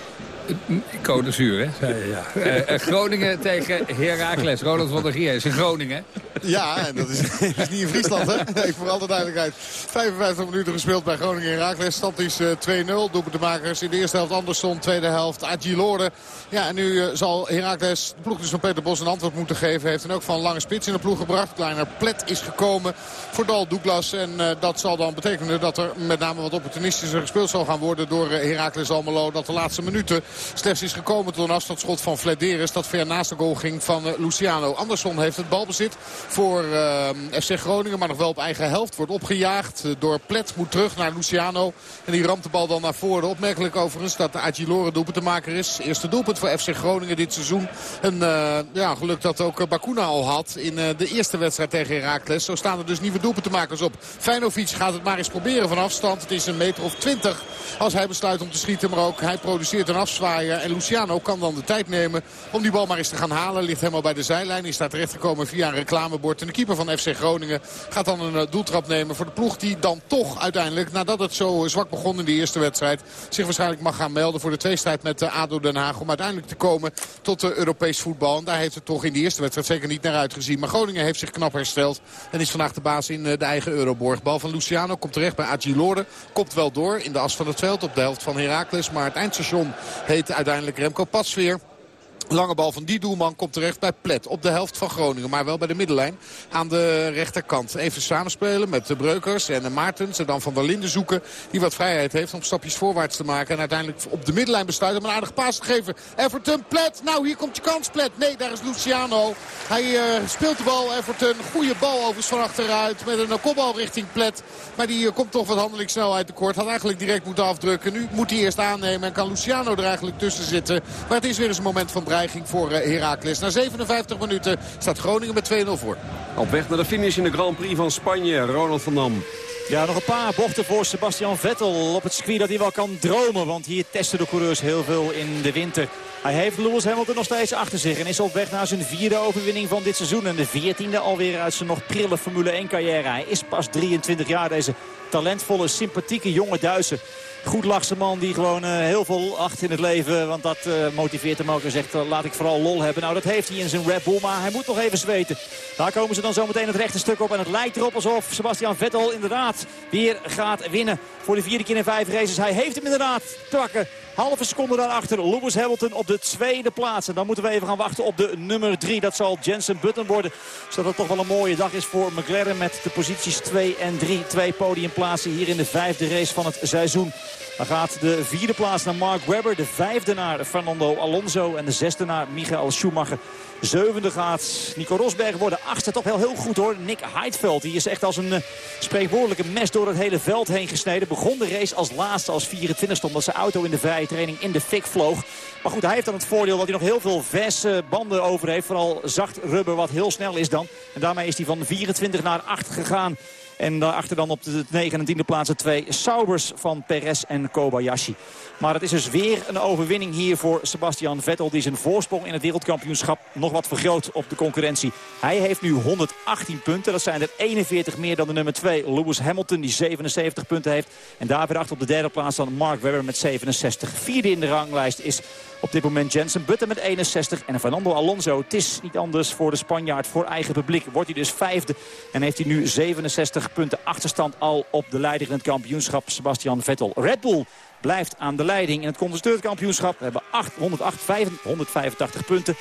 Code zuur, hè? zei je, ja. Eh, eh, Groningen tegen Heracles. Ronald van der Gier is in Groningen. Ja, en dat is, dat is niet in Friesland, hè? Nee, voor alle duidelijkheid. 55 minuten gespeeld bij Groningen Heracles. Stand is eh, 2-0. Doelpuntenmakers in de eerste helft Andersson. Tweede helft Agilore. Ja, en nu eh, zal Heracles, de ploeg dus van Peter Bos, een antwoord moeten geven. Heeft dan ook van lange spits in de ploeg gebracht. Kleiner Plet is gekomen voor Dal Douglas. En eh, dat zal dan betekenen dat er met name wat opportunistischer gespeeld zal gaan worden door eh, Heracles Almelo. Dat de laatste minuten slechts is gekomen tot een afstandsschot van Flederis. Dat ver naast de goal ging van eh, Luciano. Andersson heeft het balbezit voor eh, FC Groningen. Maar nog wel op eigen helft. Wordt opgejaagd eh, door Plet. Moet terug naar Luciano. En die ramt de bal dan naar voren. Opmerkelijk overigens dat de Agilore doelpunt te maken is. Eerste doelpunt voor FC Groningen dit seizoen. En eh, ja, geluk dat ook Bakuna al had in de eerste wedstrijd tegen Heracles. Zo staan er dus nieuwe doelpuntenmakers op. Feinovic gaat het maar eens proberen van afstand. Het is een meter of twintig als hij besluit om te schieten. Maar ook hij produceert een En Luciano kan dan de tijd nemen om die bal maar eens te gaan halen. Ligt helemaal bij de zijlijn. Is daar terechtgekomen via een reclamebord. En de keeper van FC Groningen gaat dan een eh, doeltrap nemen voor de ploeg. Die dan toch uiteindelijk, nadat het zo zwak begon in de eerste wedstrijd... zich waarschijnlijk mag gaan melden voor de tweestrijd met eh, ADO Den Haag. Om uiteindelijk te komen tot uh, Europees voetbal. En daar heeft het toch in de eerste wedstrijd zeker niet naar uitgezien. Maar Groningen heeft zich knap hersteld. En is vandaag de baas in eh, de eigen Euroborg. Bal van Luciano komt terecht bij Agilore. Komt wel door in de as van het veld op de helft van Heracles. Maar het eindstation heet uiteindelijk Remco Pasveer. Lange bal van die doelman komt terecht bij Plet op de helft van Groningen. Maar wel bij de middenlijn aan de rechterkant. Even samenspelen met de Breukers en de Maartens. En dan Van der Linden zoeken. Die wat vrijheid heeft om stapjes voorwaarts te maken. En uiteindelijk op de middenlijn besluit om een aardige paas te geven. Everton, Plet. Nou, hier komt je kans, Plet. Nee, daar is Luciano. Hij uh, speelt de bal, Everton. Goede bal overigens van achteruit. Met een kopbal richting Plet. Maar die uh, komt toch wat handelingssnelheid tekort. Had eigenlijk direct moeten afdrukken. Nu moet hij eerst aannemen. En kan Luciano er eigenlijk tussen zitten. Maar het is weer eens een moment van dreiging voor uh, Heracles. Na 57 minuten staat Groningen met 2-0 voor. Op weg naar de finish in de Grand Prix van Spanje. Ronald van Dam. Ja, nog een paar bochten voor Sebastian Vettel op het circuit dat hij wel kan dromen. Want hier testen de coureurs heel veel in de winter. Hij heeft Lewis Hamilton nog steeds achter zich en is op weg naar zijn vierde overwinning van dit seizoen. En de veertiende alweer uit zijn nog prille Formule 1 carrière. Hij is pas 23 jaar, deze talentvolle, sympathieke jonge Duitser. Goed lachse man die gewoon uh, heel veel acht in het leven. Want dat uh, motiveert hem ook en zegt uh, laat ik vooral lol hebben. Nou dat heeft hij in zijn Red Bull, maar hij moet nog even zweten. Daar komen ze dan zo meteen het rechte stuk op. En het lijkt erop alsof Sebastian Vettel inderdaad weer gaat winnen. Voor de vierde keer in vijf races. Hij heeft hem inderdaad te pakken. Halve seconde daarachter. Lewis Hamilton op de tweede plaats. En dan moeten we even gaan wachten op de nummer drie. Dat zal Jensen Button worden. Zodat het toch wel een mooie dag is voor McLaren. Met de posities 2 en 3. Twee podiumplaatsen hier in de vijfde race van het seizoen. Dan gaat de vierde plaats naar Mark Webber. De vijfde naar Fernando Alonso. En de zesde naar Michael Schumacher. Zevende gaat Nico Rosberg worden. Achtste toch wel heel goed hoor. Nick Heidveld. Die is echt als een uh, spreekwoordelijke mes door het hele veld heen gesneden. Begon de race als laatste, als 24 omdat zijn auto in de vrije training in de fik vloog. Maar goed, hij heeft dan het voordeel dat hij nog heel veel verse banden over heeft. Vooral zacht rubber wat heel snel is dan. En daarmee is hij van 24 naar 8 gegaan. En daarachter dan op de 9 en 10e plaats twee Saubers van Perez en Kobayashi. Maar het is dus weer een overwinning hier voor Sebastian Vettel. Die zijn voorsprong in het wereldkampioenschap nog wat vergroot op de concurrentie. Hij heeft nu 118 punten. Dat zijn er 41 meer dan de nummer 2 Lewis Hamilton. Die 77 punten heeft. En daar weer achter op de derde plaats dan Mark Webber met 67. Vierde in de ranglijst is op dit moment Jensen Button met 61 en Fernando Alonso. Het is niet anders voor de Spanjaard, voor eigen publiek. Wordt hij dus vijfde en heeft hij nu 67 punten achterstand al op de leider in het kampioenschap Sebastian Vettel. Red Bull blijft aan de leiding in het constructeurkampioenschap. Hebben 8, 108, 185 punten.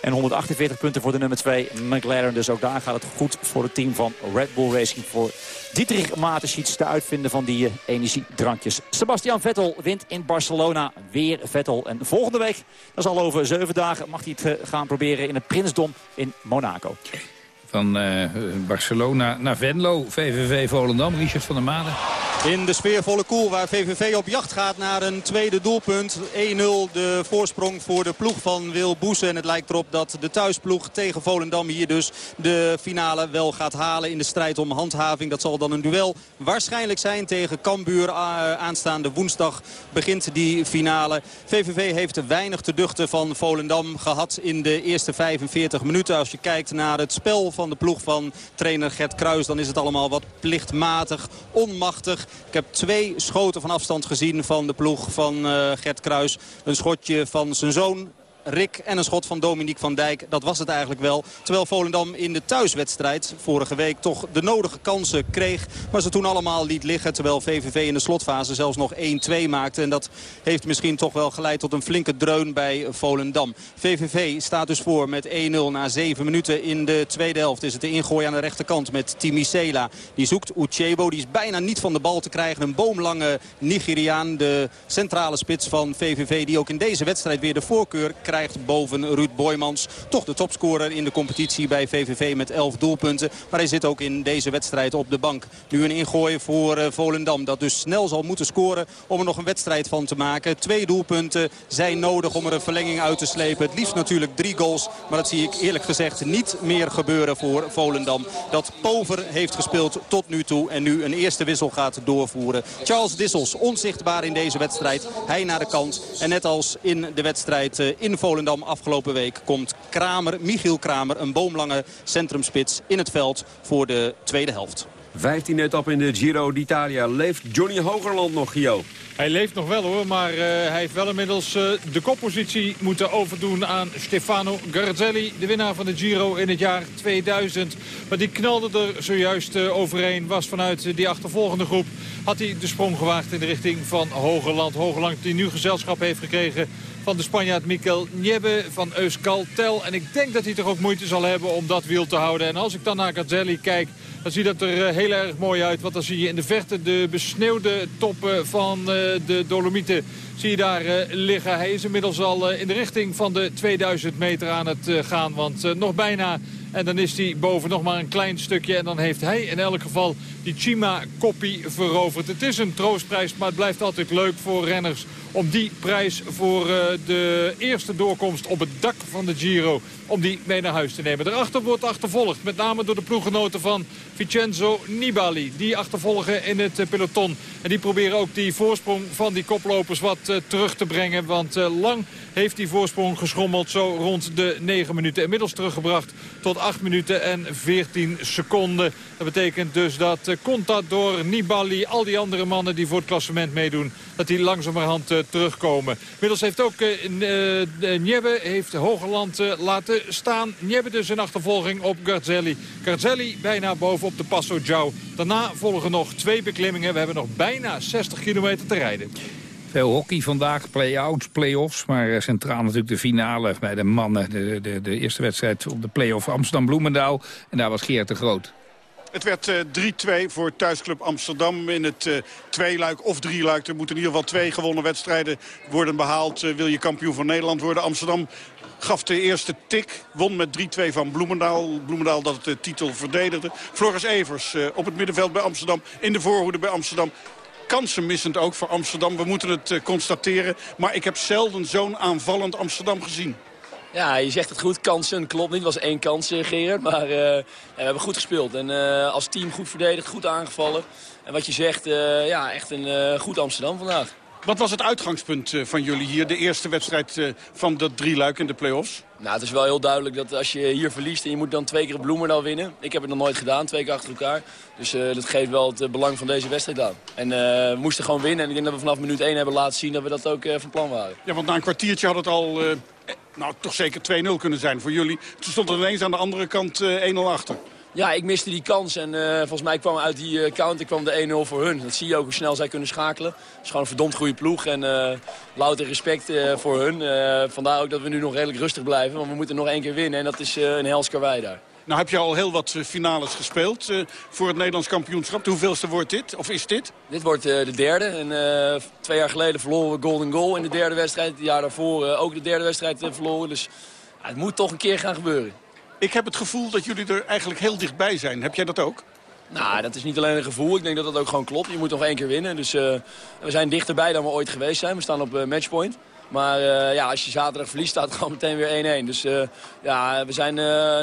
En 148 punten voor de nummer 2 McLaren. Dus ook daar gaat het goed voor het team van Red Bull Racing. Voor Dietrich Mateschitz, de uitvinder van die uh, energiedrankjes. Sebastian Vettel wint in Barcelona. Weer Vettel. En volgende week, dat is al over zeven dagen, mag hij het uh, gaan proberen in het Prinsdom in Monaco. Van uh, Barcelona naar Venlo, VVV Volendam, Richard van der Maden. In de sfeervolle koel waar VVV op jacht gaat naar een tweede doelpunt. 1-0 de voorsprong voor de ploeg van Wil Boesen. En het lijkt erop dat de thuisploeg tegen Volendam hier dus de finale wel gaat halen in de strijd om handhaving. Dat zal dan een duel waarschijnlijk zijn tegen Cambuur. Aanstaande woensdag begint die finale. VVV heeft weinig te duchten van Volendam gehad in de eerste 45 minuten. Als je kijkt naar het spel van de ploeg van trainer Gert Kruis, dan is het allemaal wat plichtmatig, onmachtig. Ik heb twee schoten van afstand gezien van de ploeg van uh, Gert Kruis. Een schotje van zijn zoon Rick en een schot van Dominique van Dijk. Dat was het eigenlijk wel. Terwijl Volendam in de thuiswedstrijd vorige week toch de nodige kansen kreeg. Maar ze toen allemaal liet liggen. Terwijl VVV in de slotfase zelfs nog 1-2 maakte. En dat heeft misschien toch wel geleid tot een flinke dreun bij Volendam. VVV staat dus voor met 1-0 na 7 minuten in de tweede helft. Is het de ingooi aan de rechterkant met Timi Sela. Die zoekt Uchebo. Die is bijna niet van de bal te krijgen. Een boomlange Nigeriaan. De centrale spits van VVV. Die ook in deze wedstrijd weer de voorkeur krijgt boven Ruud Boymans. Toch de topscorer in de competitie bij VVV met 11 doelpunten. Maar hij zit ook in deze wedstrijd op de bank. Nu een ingooi voor uh, Volendam dat dus snel zal moeten scoren om er nog een wedstrijd van te maken. Twee doelpunten zijn nodig om er een verlenging uit te slepen. Het liefst natuurlijk drie goals. Maar dat zie ik eerlijk gezegd niet meer gebeuren voor Volendam. Dat Pover heeft gespeeld tot nu toe en nu een eerste wissel gaat doorvoeren. Charles Dissels onzichtbaar in deze wedstrijd. Hij naar de kant. En net als in de wedstrijd uh, in Volendam afgelopen week komt Kramer, Michiel Kramer, een boomlange centrumspits in het veld voor de tweede helft. 15 etappe in de Giro d'Italia. Leeft Johnny Hogerland nog, Gio? Hij leeft nog wel hoor, maar uh, hij heeft wel inmiddels uh, de koppositie moeten overdoen aan Stefano Garzelli. De winnaar van de Giro in het jaar 2000. Maar die knalde er zojuist uh, overheen. Was vanuit die achtervolgende groep. Had hij de sprong gewaagd in de richting van Hogerland. Hogerland die nu gezelschap heeft gekregen van de Spanjaard Mikel Niebbe van Euskaltel. En ik denk dat hij toch ook moeite zal hebben om dat wiel te houden. En als ik dan naar Garzelli kijk, dan ziet dat er heel erg mooi uit. Want dan zie je in de verte de besneeuwde toppen van de Dolomieten zie je daar uh, liggen. Hij is inmiddels al in de richting van de 2000 meter aan het gaan. Want nog bijna en dan is hij boven nog maar een klein stukje. En dan heeft hij in elk geval die Chima-koppie veroverd. Het is een troostprijs, maar het blijft altijd leuk voor renners... om die prijs voor uh, de eerste doorkomst op het dak van de Giro... om die mee naar huis te nemen. Daarachter wordt achtervolgd, met name door de ploeggenoten van Vincenzo Nibali. Die achtervolgen in het uh, peloton. En die proberen ook die voorsprong van die koplopers wat uh, terug te brengen. Want lang heeft die voorsprong geschommeld, zo rond de 9 minuten. Inmiddels teruggebracht tot 8 minuten en 14 seconden. Dat betekent dus dat Contador, Nibali, al die andere mannen die voor het klassement meedoen... dat die langzamerhand uh, terugkomen. Inmiddels heeft ook uh, Niebbe heeft Hogerland laten staan. Niebbe dus in achtervolging op Garzelli. Garzelli bijna bovenop de Passo Giao. Daarna volgen nog twee beklimmingen. We hebben nog bijna 60 kilometer te rijden. Hockey vandaag, play-outs, play-offs. Maar centraal natuurlijk de finale bij de mannen. De, de, de eerste wedstrijd op de play-off Amsterdam-Bloemendaal. En daar was Geert de Groot. Het werd uh, 3-2 voor thuisclub Amsterdam in het uh, tweeluik of drieluik. Er moeten in ieder geval twee gewonnen wedstrijden worden behaald. Wil je kampioen van Nederland worden? Amsterdam gaf de eerste tik. Won met 3-2 van Bloemendaal. Bloemendaal dat de titel verdedigde. Floris Evers op het middenveld bij Amsterdam. In de voorhoede bij Amsterdam kansen missend ook voor Amsterdam. We moeten het uh, constateren. Maar ik heb zelden zo'n aanvallend Amsterdam gezien. Ja, je zegt het goed. Kansen, klopt niet. Het was één kans, Gerard. Maar uh, ja, we hebben goed gespeeld. En uh, als team goed verdedigd, goed aangevallen. En wat je zegt, uh, ja, echt een goed Amsterdam vandaag. Wat was het uitgangspunt van jullie hier? De eerste wedstrijd van dat drieluik in de play-offs? Nou, het is wel heel duidelijk dat als je hier verliest en je moet dan twee keer Bloemendaal winnen. Ik heb het nog nooit gedaan, twee keer achter elkaar. Dus uh, dat geeft wel het uh, belang van deze wedstrijd aan. En uh, we moesten gewoon winnen. En ik denk dat we vanaf minuut 1 hebben laten zien dat we dat ook van plan waren. Ja, want na een kwartiertje had het al, nou toch zeker 2-0 kunnen zijn voor jullie. Toen stond er ineens aan de andere kant 1-0 achter. Ja, ik miste die kans en uh, volgens mij kwam uit die uh, counter kwam de 1-0 voor hun. Dat zie je ook hoe snel zij kunnen schakelen. Het is gewoon een verdomd goede ploeg en uh, louter respect voor hun. vandaar ook dat we nu nog redelijk rustig blijven, want we moeten nog één keer winnen en dat is een hels karwei daar. Nou heb je al heel wat finales gespeeld voor het Nederlands kampioenschap. De hoeveelste wordt dit, of is dit? Dit wordt de derde. En, twee jaar geleden verloren we Golden Goal in de derde wedstrijd. Het jaar daarvoor ook de derde wedstrijd verloren. Dus het moet toch een keer gaan gebeuren. Ik heb het gevoel dat jullie er eigenlijk heel dichtbij zijn. Heb jij dat ook? Nou, dat is niet alleen een gevoel. Ik denk dat dat ook gewoon klopt. Je moet nog één keer winnen. Dus uh, we zijn dichterbij dan we ooit geweest zijn. We staan op uh, matchpoint. Maar uh, ja, als je zaterdag verliest, staat het gewoon meteen weer 1-1. Dus ja, we zijn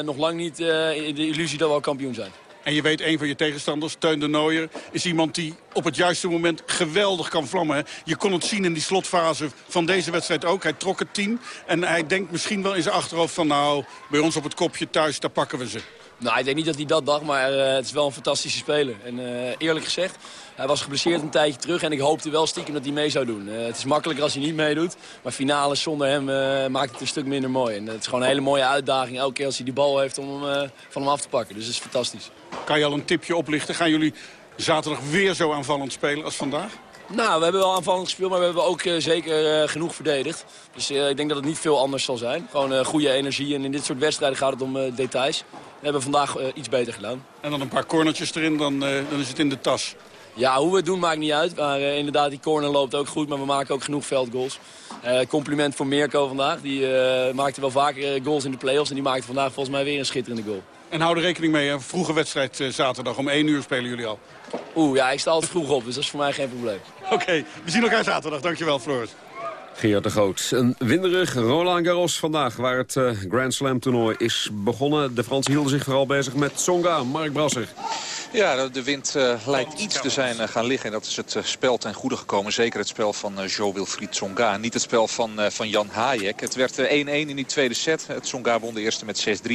nog lang niet in de illusie dat we al kampioen zijn. En je weet, een van je tegenstanders, Teun de Nooier... is iemand die op het juiste moment geweldig kan vlammen. Je kon het zien in die slotfase van deze wedstrijd ook. Hij trok het team en hij denkt misschien wel in zijn achterhoofd van... nou, bij ons op het kopje thuis, daar pakken we ze. Nou, ik denk niet dat hij dat dacht, maar eh, het is wel een fantastische speler. En eh, eerlijk gezegd, hij was geblesseerd een tijdje terug en ik hoopte wel stiekem dat hij mee zou doen. Eh, het is makkelijker als hij niet meedoet, maar finales zonder hem maakt het een stuk minder mooi. En het is gewoon een hele mooie uitdaging elke keer als hij die bal heeft om hem, van hem af te pakken. Dus het is fantastisch. Kan je al een tipje oplichten? Gaan jullie zaterdag weer zo aanvallend spelen als vandaag? Nou, we hebben wel aanvallend gespeeld, maar we hebben ook eh, zeker eh, genoeg verdedigd. Dus eh, ik denk dat het niet veel anders zal zijn. Gewoon goede energie en in dit soort wedstrijden gaat het om details. We hebben vandaag iets beter gedaan. En dan een paar cornertjes erin, dan, dan is het in de tas. Ja, hoe we het doen maakt niet uit. Maar inderdaad, die corner loopt ook goed, maar we maken ook genoeg veldgoals. Compliment voor Mirko vandaag. Die maakte wel vaker goals in de play-offs en die maakte vandaag volgens mij weer een schitterende goal. En hou er rekening mee, een vroege wedstrijd eh, zaterdag. Om 1 uur spelen jullie al. Oeh, ja, ik sta altijd vroeg op, dus dat is voor mij geen probleem. Oké, we zien elkaar zaterdag. Dankjewel, Floris. Gerard de Groot. Een winderig Roland Garros vandaag, waar het eh, Grand Slam toernooi is begonnen. De Fransen hielden zich vooral bezig met Tsonga, Mark Brasser. Ja, de wind eh, lijkt iets te zijn eh, gaan liggen. En dat is het spel ten goede gekomen. Zeker het spel van Jo Wilfried Tsonga. Niet het spel van, van Jan Hayek. Het werd eh, 1-1 in die tweede set. Tsonga won de eerste met 6-3.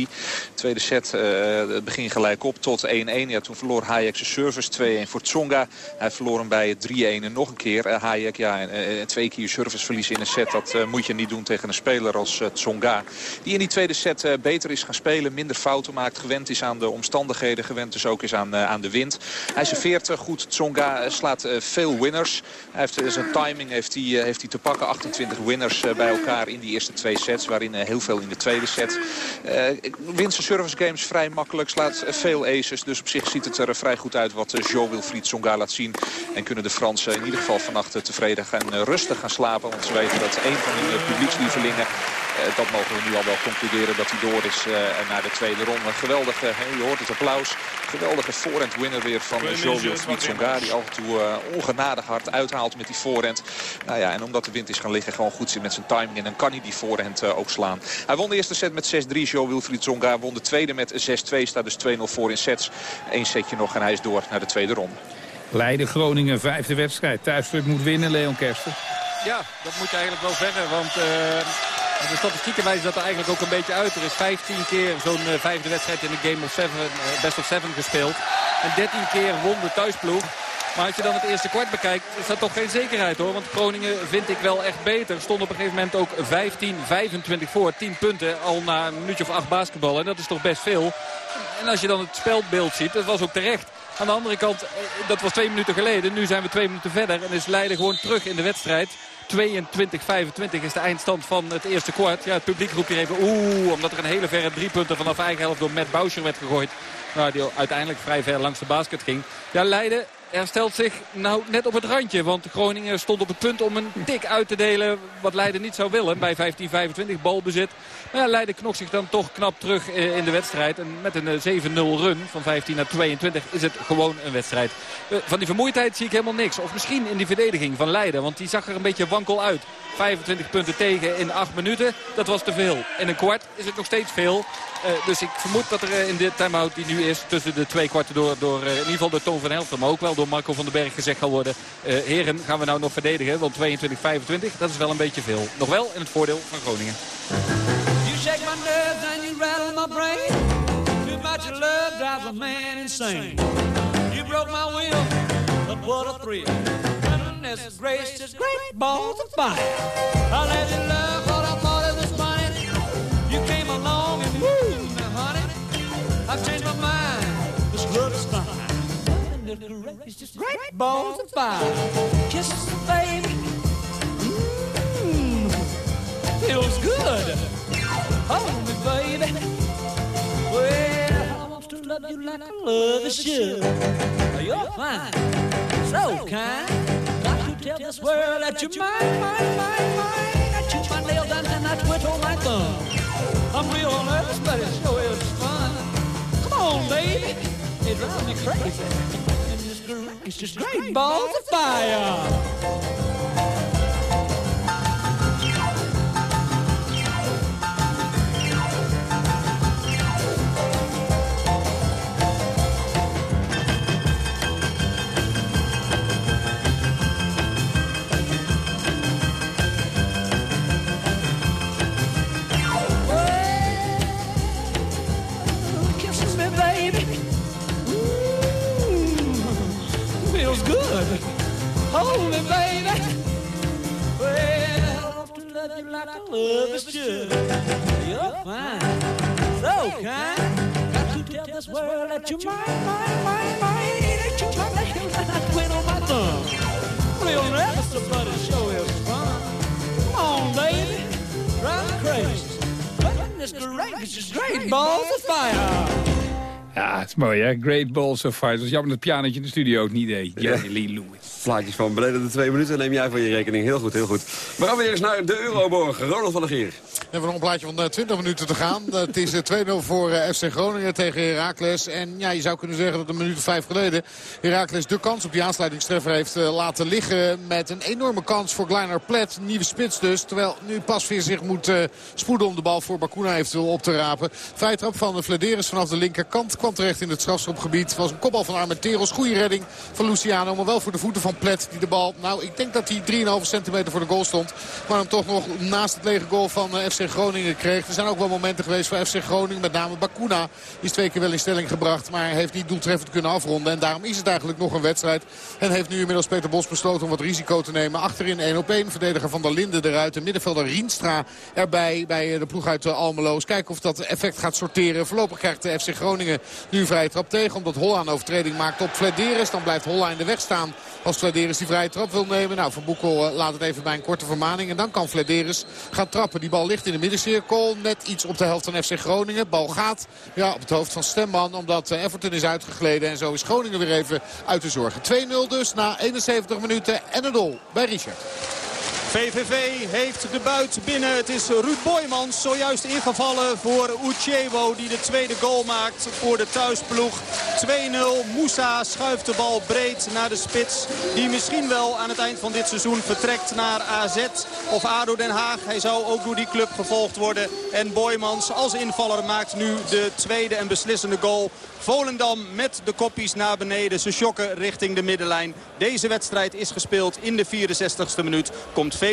Tweede set, het begin gelijk op tot 1-1. Ja, toen verloor Hayek zijn service. 2-1 voor Tsonga. Hij verloor hem bij 3-1 en nog een keer. Hayek, ja, twee keer serviceverlies in een set. Dat eh, moet je niet doen tegen een speler als eh, Tsonga. Die in die tweede set eh, beter is gaan spelen. Minder fouten maakt. Gewend is aan de omstandigheden. Gewend dus ook is aan, aan de wind. Hij serveert goed. Tsonga slaat veel winners. Hij heeft, zijn timing heeft hij, heeft hij te pakken. 28 winners bij elkaar in die eerste twee sets. Waarin heel veel in de tweede set. Wint zijn service games vrij makkelijk. Slaat veel aces. Dus op zich ziet het er vrij goed uit wat Jo Wilfried Tsonga laat zien. En kunnen de Fransen in ieder geval vannacht tevreden en rustig gaan slapen. Want weten dat een van hun eh, publiekslievelingen... eh, dat mogen we nu al wel concluderen dat hij door is eh, naar de tweede ronde. Geweldige, hè, je hoort het applaus. Geweldige voorhand winner weer van uh, Jo Wilfried Tsonga. Die af en toe eh, ongenadig hard uithaalt met die voorhand. Nou ja, en omdat de wind is gaan liggen, gewoon goed zit met zijn timing. En dan kan hij die voorhand eh, ook slaan. Hij won de eerste set met 6-3. Jo Wilfried Tsonga won de tweede met 6-2. Staat dus 2-0 voor in sets. Eén setje nog en hij is door naar de tweede ronde. Leiden Groningen, vijfde wedstrijd. Thuisdruk moet winnen, Leon Kersten. Ja, dat moet je eigenlijk wel zeggen. Want eh, de statistieken wijzen dat er eigenlijk ook een beetje uit. Er is 15 keer zo'n eh, vijfde wedstrijd in de Game of Seven, eh, Best of Seven gespeeld. En 13 keer won de thuisploeg. Maar als je dan het eerste kwart bekijkt, is dat toch geen zekerheid hoor. Want Groningen vind ik wel echt beter. Stond op een gegeven moment ook 15-25 voor. 10 punten al na een minuutje of acht basketbal. En dat is toch best veel. En als je dan het spelbeeld ziet, dat was ook terecht. Aan de andere kant, dat was twee minuten geleden. Nu zijn we twee minuten verder en is Leiden gewoon terug in de wedstrijd. 22-25 is de eindstand van het eerste kwart. Ja, het publiek roept hier even oeh, omdat er een hele verre drie punten vanaf eigen helft door Matt Boucher werd gegooid. Nou, die uiteindelijk vrij ver langs de basket ging. Ja, Leiden herstelt zich nou net op het randje. Want Groningen stond op het punt om een tik uit te delen wat Leiden niet zou willen. Bij 15-25 balbezit. Maar Leiden knokt zich dan toch knap terug eh, in de wedstrijd. En met een eh, 7-0 run van 15 naar 22 is het gewoon een wedstrijd. Eh, Van die vermoeidheid zie ik helemaal niks. Of misschien in die verdediging van Leiden. Want die zag er een beetje wankel uit. 25 punten tegen in 8 minuten. Dat was te veel. In een kwart is het nog steeds veel. Dus ik vermoed dat er in de time-out die nu is... tussen de twee kwarten door, door in ieder geval door Toon van Helft... maar ook wel door Marco van den Berg gezegd zal worden... heren, gaan we nou nog verdedigen? Want 22-25, dat is wel een beetje veel. Nog wel in het voordeel van Groningen. You shake my nerves and you rattle my brain. Too much love drives a man insane. You broke my will, but what a thrill. Goodness gracious, great balls of fire. I let you love what I thought it was funny. You came along and now honey, I've changed my mind. Goodness gracious, great balls of fire. Kisses, baby. Mmm, feels good. Hold me, baby. Well, I want to love you like I love a should. You're fine, so kind. Got to tell this world that you're mine, mine, mine, mine. I chew my nails down and I twiddle my thumb. I'm real nervous, but it sure is fun. Come on, baby. It drives me crazy. It's just great balls of fire. On my thumb. Never somebody show fun. Come on, baby, drive crazy. Goodness gracious, great balls of fire. Ja, het is mooi hè. Great Balls of Fire. Het is jammer dat het pianotje in de studio ook niet deed. Jerry Lee Lewis. Plaatjes van beneden de twee minuten neem jij voor je rekening. Heel goed, heel goed. We gaan weer eens naar de Euroborg. Ronald van der Geer. We nog een plaatje van eh, 20 minuten te gaan. Het is eh, 2-0 voor eh, FC Groningen tegen Heracles. En ja, je zou kunnen zeggen dat een minuut of vijf geleden... Heracles de kans op die aansluitingstreffer heeft laten liggen... met een enorme kans voor Gleiner Plet. Nieuwe spits dus. Terwijl nu Pasveer zich moet spoeden om de bal voor Bakuna eventueel op te rapen. Vrije trap van de Flederis vanaf de linkerkant. Kwam terecht in het strafschopgebied. Was een kopbal van Armenteros. Goede redding van Luciano. Maar wel voor de voeten van Die de bal, nou ik denk dat hij 3,5 centimeter voor de goal stond. Maar hem toch nog naast het lege goal van FC Groningen kreeg. Er zijn ook wel momenten geweest voor FC Groningen. Met name Bakuna. Is twee keer wel in stelling gebracht. Maar heeft niet doeltreffend kunnen afronden. En daarom is het eigenlijk nog een wedstrijd. En heeft nu inmiddels Peter Bos besloten om wat risico te nemen. Achterin 1 op 1. Verdediger van der Linden eruit. De middenvelder Rienstra erbij bij de ploeg uit Almeloos. Kijken of dat effect gaat sorteren. Voorlopig krijgt de FC Groningen nu een vrije trap tegen. Omdat Holla een overtreding maakt op Flederis. Dan blijft Holla in de weg staan als Flederis die vrije trap wil nemen. Nou, Van Boekel laat het even bij een korte vermaning. En dan kan Flederis gaan trappen. Die bal ligt in de middencirkel. Net iets op de helft van FC Groningen. Bal gaat ja, op het hoofd van Stemman. Omdat Everton is uitgegleden. En zo is Groningen weer even uit te zorgen. 2-0 dus na 71 minuten. En een doel bij Richard. VVV heeft de buit binnen. Het is Ruud Boymans zojuist ingevallen voor Uchewo die de tweede goal maakt voor de thuisploeg. 2-0. Moussa schuift de bal breed naar de spits. Die misschien wel aan het eind van dit seizoen vertrekt naar AZ of ADO Den Haag. Hij zou ook door die club gevolgd worden. En Boymans als invaller maakt nu de tweede en beslissende goal. Volendam met de koppies naar beneden. Ze schokken richting de middenlijn. Deze wedstrijd is gespeeld in de 64ste minuut. Komt VVV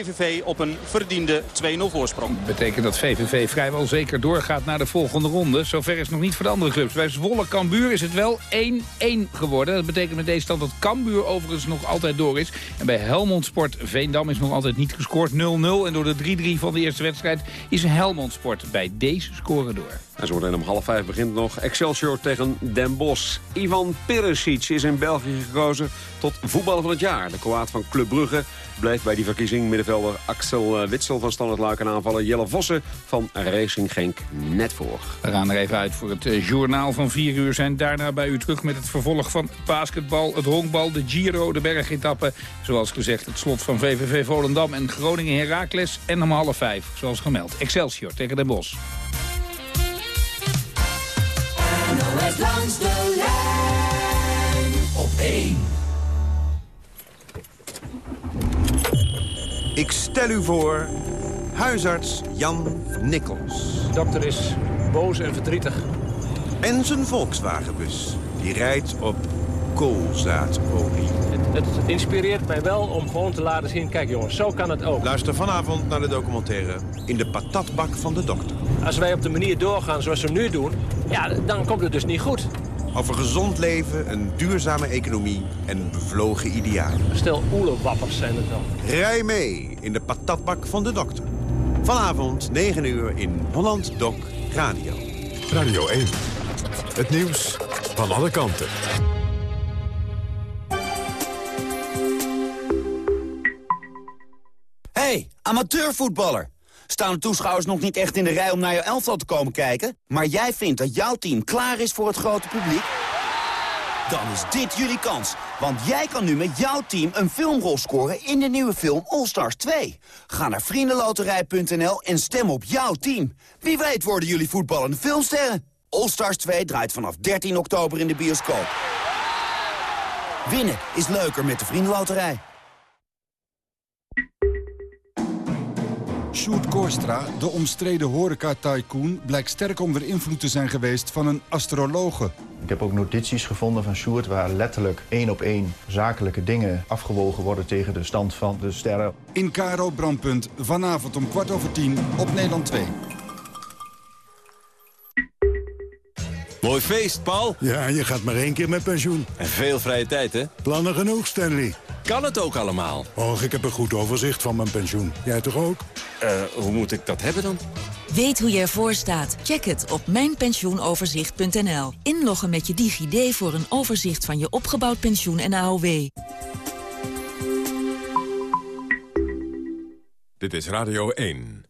op een verdiende 2-0 voorsprong. Dat betekent dat VVV vrijwel zeker doorgaat naar de volgende ronde. Zover is het nog niet voor de andere clubs. Bij Zwolle Cambuur is het wel 1-1 geworden. Dat betekent met deze stand dat Cambuur overigens nog altijd door is. En bij Helmond Sport Veendam is nog altijd niet gescoord 0-0. En door de 3-3 van de eerste wedstrijd is Helmond Sport bij deze score door. En zo meteen om half vijf begint nog Excelsior tegen Den Bosch. Ivan Perisic is in België gekozen tot voetballer van het jaar. De Kroaat van Club Brugge blijft bij die verkiezing. Middenvelder Axel eh, Witsel van Standard Luik en Jelle Vossen van Racing Genk net voor. We gaan er even uit voor het eh, journaal van 4 uur. Zijn daarna bij u terug met het vervolg van basketbal, het honkbal, de Giro, de bergetappen. Zoals gezegd het slot van VVV Volendam en Groningen Heracles. En om half vijf, zoals gemeld, Excelsior tegen Den Bosch. NOS langs de lijn op 1. Ik stel u voor huisarts Jan Nikkels. De dokter is boos en verdrietig. En zijn Volkswagenbus. Die rijdt op koolzaadolie. Het, het inspireert mij wel om gewoon te laten zien... kijk jongens, zo kan het ook. Luister vanavond naar de documentaire In de patatbak van de dokter. Als wij op de manier doorgaan zoals we nu doen... ja, dan komt het dus niet goed. Over gezond leven, een duurzame economie en bevlogen idealen. Stel oelewappers zijn het dan. Rij mee in de patatbak van de dokter. Vanavond 9 uur in Holland Doc Radio. Radio 1. Het nieuws van alle kanten. Hey, amateurvoetballer. Staan de toeschouwers nog niet echt in de rij om naar je elftal te komen kijken? Maar jij vindt dat jouw team klaar is voor het grote publiek? Dan is dit jullie kans. Want jij kan nu met jouw team een filmrol scoren in de nieuwe film All Stars 2. Ga naar vriendenloterij.nl en stem op jouw team. Wie weet worden jullie voetballende filmsterren. All Stars 2 draait vanaf 13 oktober in de bioscoop. Winnen is leuker met de Vriendenloterij. Sjoerd Koorstra, de omstreden horeca-tycoon... blijkt sterk onder invloed te zijn geweest van een astrologe. Ik heb ook notities gevonden van Sjoerd... waar letterlijk één op één zakelijke dingen afgewogen worden... tegen de stand van de sterren. In Karo Brandpunt, vanavond om kwart over tien op Nederland 2. Mooi feest, Paul. Ja, je gaat maar één keer met pensioen. En veel vrije tijd, hè? Plannen genoeg, Stanley. Kan het ook allemaal? Och, ik heb een goed overzicht van mijn pensioen. Jij toch ook? Eh, hoe moet ik dat hebben dan? Weet hoe je ervoor staat? Check het op mijnpensioenoverzicht.nl. Inloggen met je DigiD voor een overzicht van je opgebouwd pensioen en AOW. Dit is Radio 1.